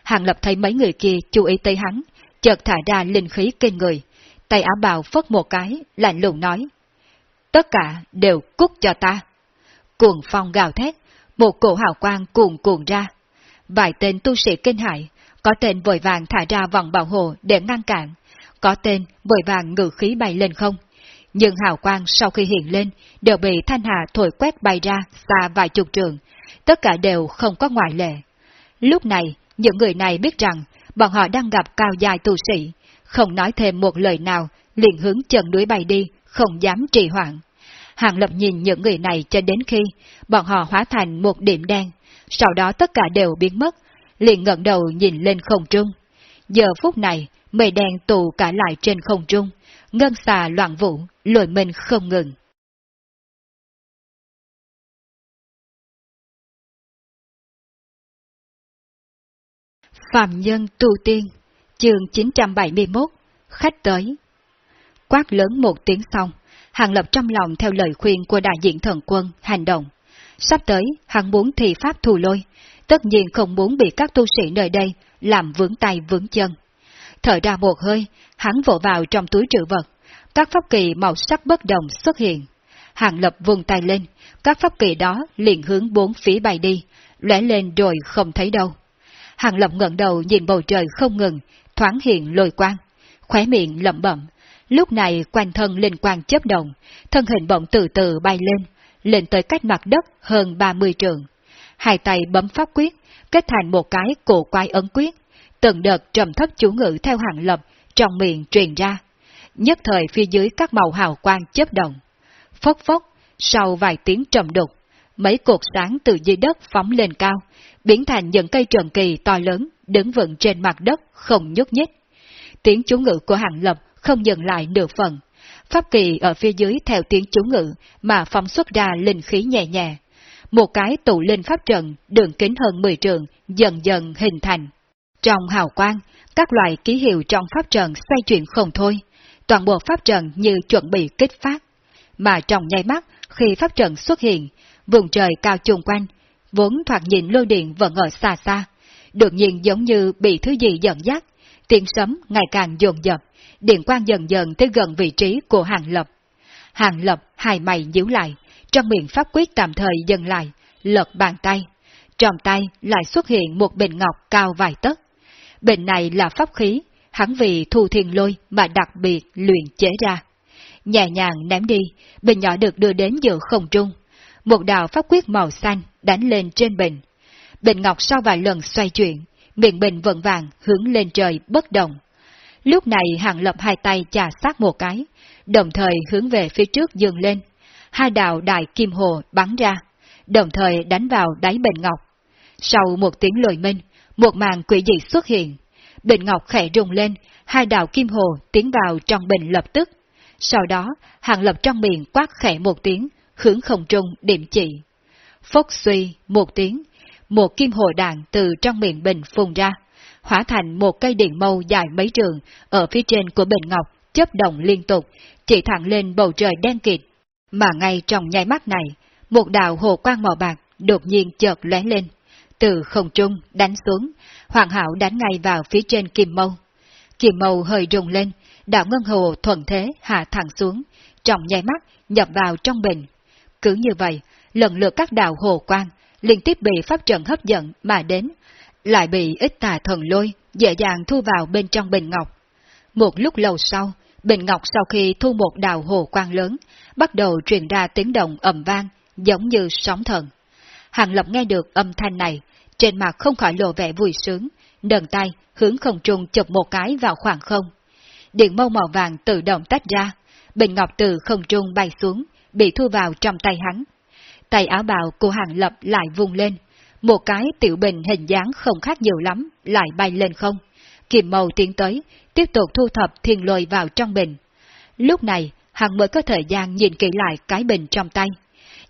Hàng Lập thấy mấy người kia chú ý tới hắn, chợt thả ra linh khí kinh người, tay áo bào phất một cái, lạnh lùng nói. Tất cả đều cút cho ta. Cuồng phong gào thét, một cổ hào quang cuồn cuồn ra. Vài tên tu sĩ kinh hại, có tên vội vàng thả ra vòng bảo hộ để ngăn cản, có tên vội vàng ngự khí bay lên không. Nhưng hào quang sau khi hiện lên đều bị thanh hà thổi quét bay ra xa vài chục trường, tất cả đều không có ngoại lệ. Lúc này, những người này biết rằng bọn họ đang gặp cao dài tu sĩ, không nói thêm một lời nào, liền hướng chân núi bay đi, không dám trì hoãn. Hàng Lập nhìn những người này cho đến khi bọn họ hóa thành một điểm đen, sau đó tất cả đều biến mất, liền ngẩng đầu nhìn lên không trung. Giờ phút này, mây đen tụ cả lại trên không trung, ngân xà loạn vũ, lội mình không ngừng. Phạm Nhân Tu Tiên, chương 971, khách tới. Quát lớn một tiếng xong, Hàng Lập trong lòng theo lời khuyên của đại diện thần quân, hành động. Sắp tới, hắn muốn thi pháp thù lôi, tất nhiên không muốn bị các tu sĩ nơi đây làm vướng tay vướng chân. Thở ra một hơi, hắn vỗ vào trong túi trữ vật, các pháp kỳ màu sắc bất đồng xuất hiện. Hàng Lập vùng tay lên, các pháp kỳ đó liền hướng bốn phía bay đi, lóe lên rồi không thấy đâu. Hàng Lập ngẩng đầu nhìn bầu trời không ngừng, thoáng hiện lôi quang, khóe miệng lẩm bẩm. Lúc này quanh thân linh quang chấp động, thân hình bỗng từ từ bay lên, lên tới cách mặt đất hơn 30 trường. Hai tay bấm pháp quyết, kết thành một cái cổ quái ấn quyết, từng đợt trầm thấp chú ngữ theo hàng lập trong miệng truyền ra. Nhất thời phía dưới các màu hào quang chấp động. Phốc phốc, sau vài tiếng trầm đục, mấy cột sáng từ dưới đất phóng lên cao, biến thành những cây trần kỳ to lớn, đứng vững trên mặt đất, không nhúc nhích. Tiếng chú ngữ của hàng lập không dừng lại nửa phần. Pháp kỳ ở phía dưới theo tiếng chú ngữ mà phóng xuất ra linh khí nhẹ nhẹ. Một cái tụ linh pháp trận đường kính hơn 10 trường dần dần hình thành. Trong hào quang, các loại ký hiệu trong pháp trận xoay chuyển không thôi, toàn bộ pháp trận như chuẩn bị kích phát. Mà trong nháy mắt, khi pháp trận xuất hiện, vùng trời cao chung quanh, vốn thoạt nhìn lôi điện vẫn ở xa xa, đột nhiên giống như bị thứ gì dẫn dắt, tiếng sấm ngày càng dồn dập, điện quang dần dần tới gần vị trí của hàng lập. Hàng lập hai mày nhíu lại, trong miệng pháp quyết tạm thời dừng lại, lật bàn tay. Trong tay lại xuất hiện một bình ngọc cao vài tấc. Bình này là pháp khí, hắn vì thu thiên lôi mà đặc biệt luyện chế ra. Nhẹ nhàng ném đi, bình nhỏ được đưa đến giữa không trung. Một đạo pháp quyết màu xanh đánh lên trên bình. Bình ngọc sau vài lần xoay chuyển, miệng bình vận vàng hướng lên trời bất động. Lúc này hàng lập hai tay chà sát một cái, đồng thời hướng về phía trước dừng lên. Hai đạo đại kim hồ bắn ra, đồng thời đánh vào đáy bình ngọc. Sau một tiếng lồi minh, một màn quỷ dị xuất hiện. Bình ngọc khẽ rung lên, hai đạo kim hồ tiến vào trong bình lập tức. Sau đó, hàng lập trong miệng quát khẽ một tiếng, hướng không trung điểm chỉ. Phốc suy một tiếng, một kim hồ đạn từ trong miệng bình phun ra, hóa thành một cây điện mâu dài mấy trường ở phía trên của bình ngọc, chấp động liên tục, chỉ thẳng lên bầu trời đen kịt. Mà ngay trong nháy mắt này, một đạo hồ quang màu bạc đột nhiên chợt lóe lên, từ không trung đánh xuống, hoàn hảo đánh ngay vào phía trên kim mâu. Kim mâu hơi rung lên, đạo ngân hồ thuận thế hạ thẳng xuống, trong nháy mắt nhập vào trong bình. Cứ như vậy, lần lượt các đạo hồ quang liên tiếp bị pháp trận hấp dẫn mà đến, lại bị ít tà thần lôi dễ dàng thu vào bên trong bình ngọc. Một lúc lâu sau, bình ngọc sau khi thu một đào hồ quang lớn, bắt đầu truyền ra tiếng động ầm vang, giống như sóng thần. Hàng Lập nghe được âm thanh này, trên mặt không khỏi lộ vẻ vui sướng, nâng tay hướng không trung chụp một cái vào khoảng không. Điện mâu màu vàng tự động tách ra, bình ngọc từ không trung bay xuống, bị thu vào trong tay hắn. Tay áo bào của hàng lập lại vung lên, một cái tiểu bình hình dáng không khác nhiều lắm, lại bay lên không. kiềm màu tiến tới, tiếp tục thu thập thiên lôi vào trong bình. Lúc này, hắn mới có thời gian nhìn kỹ lại cái bình trong tay.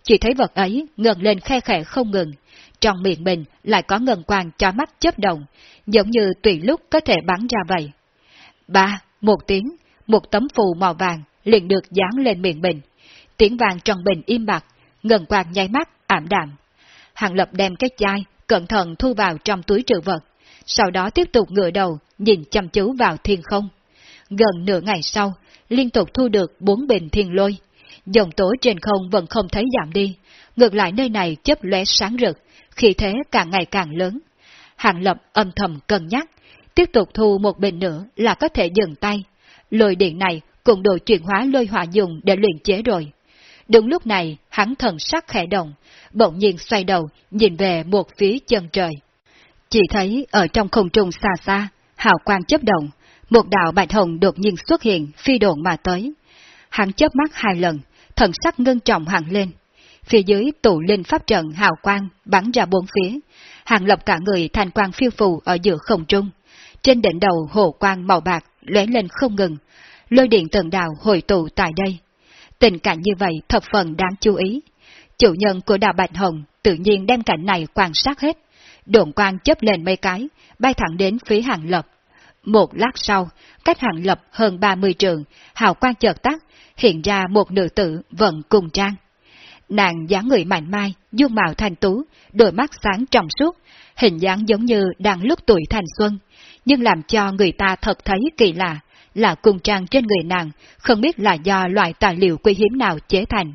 Chỉ thấy vật ấy ngần lên khe khẽ không ngừng, trong miệng bình lại có ngân quang cho mắt chấp động, giống như tùy lúc có thể bắn ra vậy. Ba, một tiếng, một tấm phù màu vàng liền được dán lên miệng bình. Tiếng vàng trong bình im bặt, ngân quang nháy mắt, ảm đạm. Hàng lập đem cái chai, cẩn thận thu vào trong túi trữ vật, sau đó tiếp tục ngửa đầu, nhìn chăm chú vào thiên không. Gần nửa ngày sau, liên tục thu được bốn bình thiên lôi. Dòng tố trên không vẫn không thấy giảm đi, ngược lại nơi này chớp lóe sáng rực, khi thế càng ngày càng lớn. Hàng lập âm thầm cân nhắc, tiếp tục thu một bình nữa là có thể dừng tay. Lôi điện này cũng đồ chuyển hóa lôi hỏa dùng để luyện chế rồi. Đúng lúc này, hắn thần sắc khẽ động, bỗng nhiên xoay đầu, nhìn về một phía chân trời. Chỉ thấy ở trong không trung xa xa, hào quang chấp động, một đạo bạch hồng đột nhiên xuất hiện, phi độn mà tới. Hắn chớp mắt hai lần, thần sắc ngưng trọng hẳn lên. Phía dưới tụ linh pháp trận hào quang bắn ra bốn phía, hàng lập cả người thành quang phiêu phù ở giữa không trung. Trên đỉnh đầu hồ quang màu bạc lóe lên không ngừng, lôi điện tầng đạo hồi tụ tại đây. Tình cảnh như vậy thập phần đáng chú ý. Chủ nhân của đạo Bạch Hồng tự nhiên đem cảnh này quan sát hết. Đồn quang chấp lên mấy cái, bay thẳng đến phía hàng lập. Một lát sau, cách hàng lập hơn 30 trường, hào quang chợt tắt, hiện ra một nữ tử vận cùng trang. Nàng dáng người mạnh mai, dung mạo thanh tú, đôi mắt sáng trong suốt, hình dáng giống như đang lúc tuổi thành xuân, nhưng làm cho người ta thật thấy kỳ lạ, là cung trang trên người nàng, không biết là do loại tài liệu quý hiếm nào chế thành.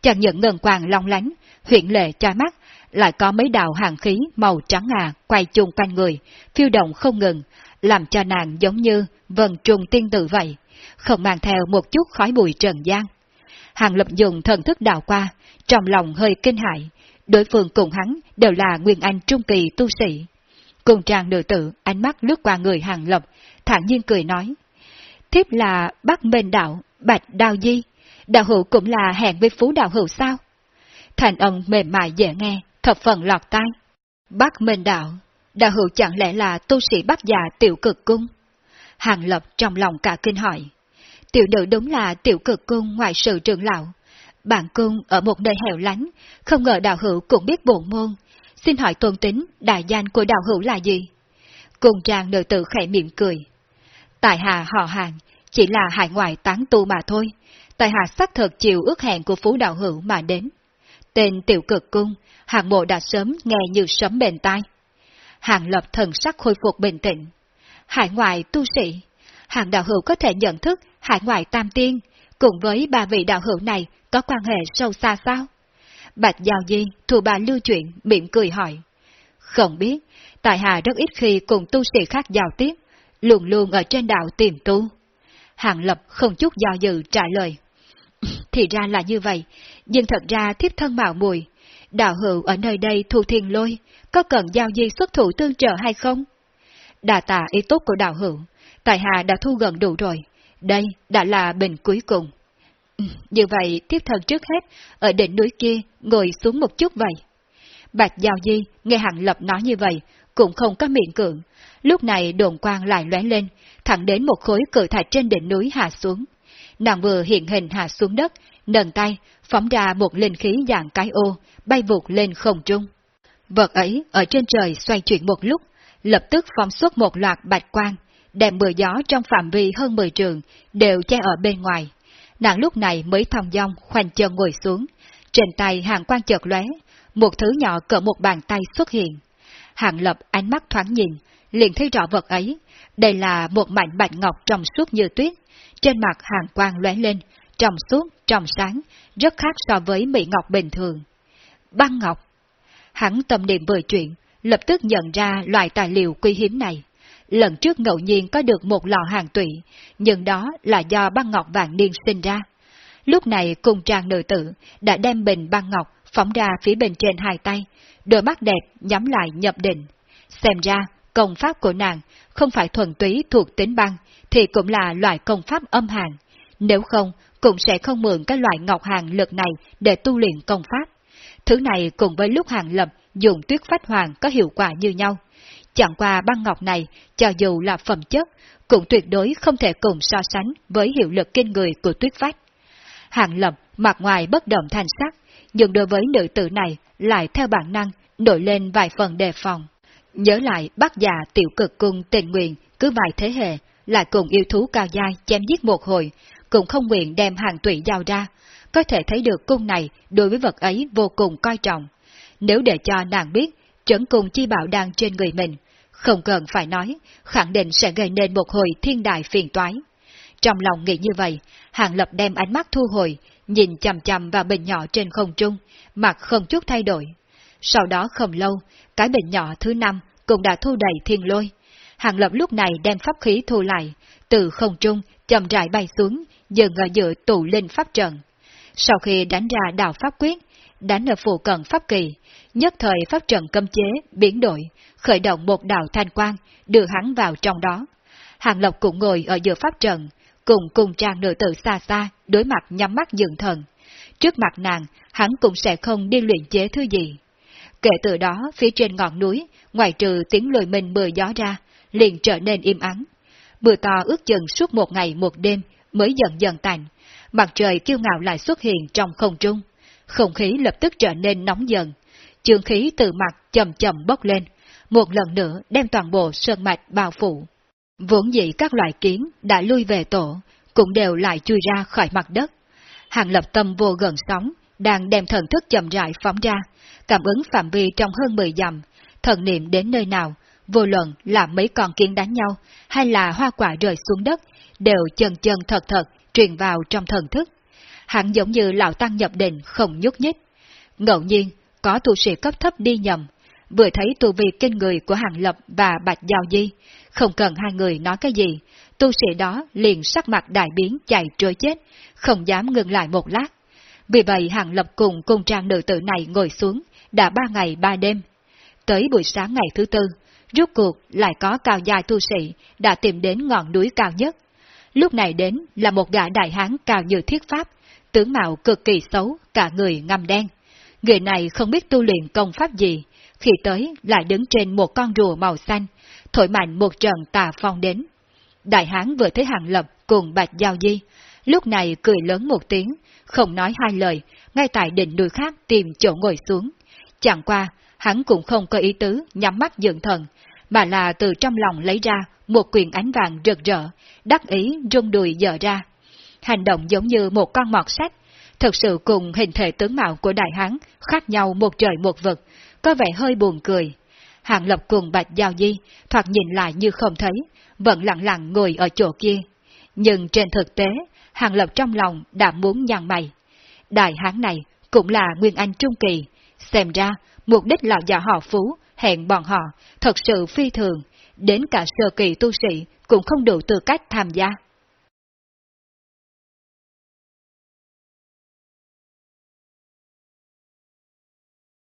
Chẳng những ngân quang long lánh, huyện lệ cho mắt, lại có mấy đạo hàng khí màu trắng ngà quay chung quanh người, phiêu động không ngừng, làm cho nàng giống như vần trùng tiên tử vậy, không mang theo một chút khói bụi trần gian. Hàng lập dùng thần thức đào qua, trong lòng hơi kinh hại, đối phương cùng hắn đều là Nguyên Anh Trung Kỳ tu sĩ. Cùng trang nữ tử, ánh mắt lướt qua người hàng lập, thản nhiên cười nói. Thiếp là bác Minh Đạo, Bạch Đào Di, đạo hữu cũng là hẹn với phú đạo hữu sao? Thành âm mềm mại dễ nghe, thập phần lọt tai. Bác Minh Đạo, đạo hữu chẳng lẽ là tu sĩ bác già tiểu cực cung? Hàng lập trong lòng cả kinh hỏi. Tiểu nữ đúng là tiểu cực cung ngoại sự trưởng lão. Bản cung ở một nơi hẻo lánh, không ngờ đạo hữu cũng biết bộ môn. Xin hỏi tôn tính, đại danh của đạo hữu là gì? Cùng trang nữ tử khẽ miệng cười. Tại hạ họ hàng, chỉ là hải ngoại tán tu mà thôi. Tại hạ xác thực chịu ước hẹn của phú đạo hữu mà đến. Tên tiểu cực cung, hạng bộ đã sớm nghe như sấm bền tai. Hạng lập thần sắc khôi phục bình tĩnh. Hải ngoại tu sĩ, hạng đạo hữu có thể nhận thức hải ngoại tam tiên, cùng với ba vị đạo hữu này có quan hệ sâu xa sao? Bạch Giao Di, thù bà lưu chuyện, miệng cười hỏi. Không biết, tại hạ rất ít khi cùng tu sĩ khác giao tiếp, luôn luôn ở trên đạo tìm tu. Hàng Lập không chút do dự trả lời. Thì ra là như vậy, nhưng thật ra thiếp thân mạo mùi. Đạo hữu ở nơi đây thu thiên lôi, có cần giao di xuất thủ tương trợ hay không? Đà tạ ý tốt của đạo hữu, tại hạ đã thu gần đủ rồi. Đây đã là bình cuối cùng. Như vậy, thiếp thân trước hết, ở đỉnh núi kia, ngồi xuống một chút vậy. Bạch Giao Di nghe Hàng Lập nói như vậy, cũng không có miệng cưỡng. Lúc này đồn quang lại lóe lên, thẳng đến một khối cự thạch trên đỉnh núi hạ xuống. Nàng vừa hiện hình hạ xuống đất, nâng tay, phóng ra một linh khí dạng cái ô, bay vụt lên không trung. Vật ấy ở trên trời xoay chuyển một lúc, lập tức phóng xuất một loạt bạch quang, đem mưa gió trong phạm vi hơn 10 trường, đều che ở bên ngoài. Nàng lúc này mới thong dong khoanh chân ngồi xuống, trên tay hàng quang chợt lóe, một thứ nhỏ cỡ một bàn tay xuất hiện. Hàng lập ánh mắt thoáng nhìn, liền thấy rõ vật ấy, đây là một mảnh bạch ngọc trong suốt như tuyết, trên mặt hàng quang lóe lên, trong suốt, trong sáng, rất khác so với mỹ ngọc bình thường. Băng ngọc Hắn tâm niệm vừa chuyện, lập tức nhận ra loại tài liệu quý hiếm này. Lần trước ngẫu nhiên có được một lò hàng tụy, nhưng đó là do băng ngọc vàng niên sinh ra. Lúc này cùng trang nữ tử đã đem bình băng ngọc phóng ra phía bên trên hai tay, đôi mắt đẹp nhắm lại nhập định. Xem ra, công pháp của nàng không phải thuần túy thuộc tính băng, thì cũng là loại công pháp âm hàn. Nếu không, cũng sẽ không mượn cái loại ngọc hàng lực này để tu luyện công pháp. Thứ này cùng với lúc hàng lập dùng tuyết phách hoàng có hiệu quả như nhau. Chẳng qua băng ngọc này, cho dù là phẩm chất, cũng tuyệt đối không thể cùng so sánh với hiệu lực kinh người của tuyết phách. Hàng lập mặt ngoài bất động thanh sắc, nhưng đối với nữ tử này lại theo bản năng nổi lên vài phần đề phòng. Nhớ lại bác già tiểu cực cung tình nguyện cứ vài thế hệ lại cùng yêu thú cao dai chém giết một hồi, cũng không nguyện đem hàng tụy giao ra, có thể thấy được cung này đối với vật ấy vô cùng coi trọng. Nếu để cho nàng biết trấn cung chi bảo đang trên người mình, không cần phải nói, khẳng định sẽ gây nên một hồi thiên đại phiền toái. Trong lòng nghĩ như vậy, Hàng Lập đem ánh mắt thu hồi, nhìn chằm chằm vào bình nhỏ trên không trung, mặt không chút thay đổi. Sau đó không lâu, cái bình nhỏ thứ năm cũng đã thu đầy thiên lôi. Hàng Lập lúc này đem pháp khí thu lại, từ không trung chậm rãi bay xuống, dừng ở giữa tụ linh pháp trận. Sau khi đánh ra đạo pháp quyết, đánh ở phụ cận pháp kỳ, nhất thời pháp trận cấm chế, biến đổi, khởi động một đạo thanh quang, đưa hắn vào trong đó. Hàng Lộc cũng ngồi ở giữa pháp trận, cùng cùng trang nữ tử xa xa, đối mặt nhắm mắt dựng thần. Trước mặt nàng, hắn cũng sẽ không đi luyện chế thứ gì. Kể từ đó, phía trên ngọn núi, ngoài trừ tiếng lùi mình mưa gió ra, liền trở nên im ắng. Mưa to ước chừng suốt một ngày một đêm mới dần dần tạnh mặt trời kiêu ngạo lại xuất hiện trong không trung. Không khí lập tức trở nên nóng dần, trường khí từ mặt chậm chậm bốc lên, một lần nữa đem toàn bộ sơn mạch bao phủ. Vốn dĩ các loại kiến đã lui về tổ, cũng đều lại chui ra khỏi mặt đất. Hàng lập tâm vô gần sóng, đang đem thần thức chậm rãi phóng ra, cảm ứng phạm vi trong hơn 10 dặm, thần niệm đến nơi nào, vô luận là mấy con kiến đánh nhau, hay là hoa quả rơi xuống đất, đều chân chân thật thật truyền vào trong thần thức. Hẳn giống như lão tăng nhập định không nhúc nhích. Ngẫu nhiên, có tu sĩ cấp thấp đi nhầm, vừa thấy tu vi kinh người của Hàng Lập và Bạch Giao Di, không cần hai người nói cái gì, tu sĩ đó liền sắc mặt đại biến chạy trôi chết, không dám ngừng lại một lát. Vì vậy Hàng Lập cùng cung trang nữ tử này ngồi xuống, đã ba ngày ba đêm. Tới buổi sáng ngày thứ tư, rốt cuộc lại có cao dài tu sĩ đã tìm đến ngọn núi cao nhất. Lúc này đến là một gã đại hán cao như thiết pháp, tướng mạo cực kỳ xấu, cả người ngâm đen. Người này không biết tu luyện công pháp gì, khi tới lại đứng trên một con rùa màu xanh, thổi mạnh một trận tà phong đến. Đại hán vừa thấy hàng lập cùng bạch giao di, lúc này cười lớn một tiếng, không nói hai lời, ngay tại đỉnh núi khác tìm chỗ ngồi xuống. Chẳng qua, hắn cũng không có ý tứ nhắm mắt dưỡng thần, mà là từ trong lòng lấy ra một quyền ánh vàng rực rỡ, đắc ý rung đùi dở ra. Hành động giống như một con mọt sách, thật sự cùng hình thể tướng mạo của đại hán khác nhau một trời một vực, có vẻ hơi buồn cười. Hàng Lập cùng Bạch Giao Di thoạt nhìn lại như không thấy, vẫn lặng lặng ngồi ở chỗ kia. Nhưng trên thực tế, Hàng Lập trong lòng đã muốn nhăn mày. Đại hán này cũng là Nguyên Anh Trung Kỳ, xem ra mục đích lão già họ Phú hẹn bọn họ thật sự phi thường, đến cả sơ kỳ tu sĩ cũng không đủ tư cách tham gia.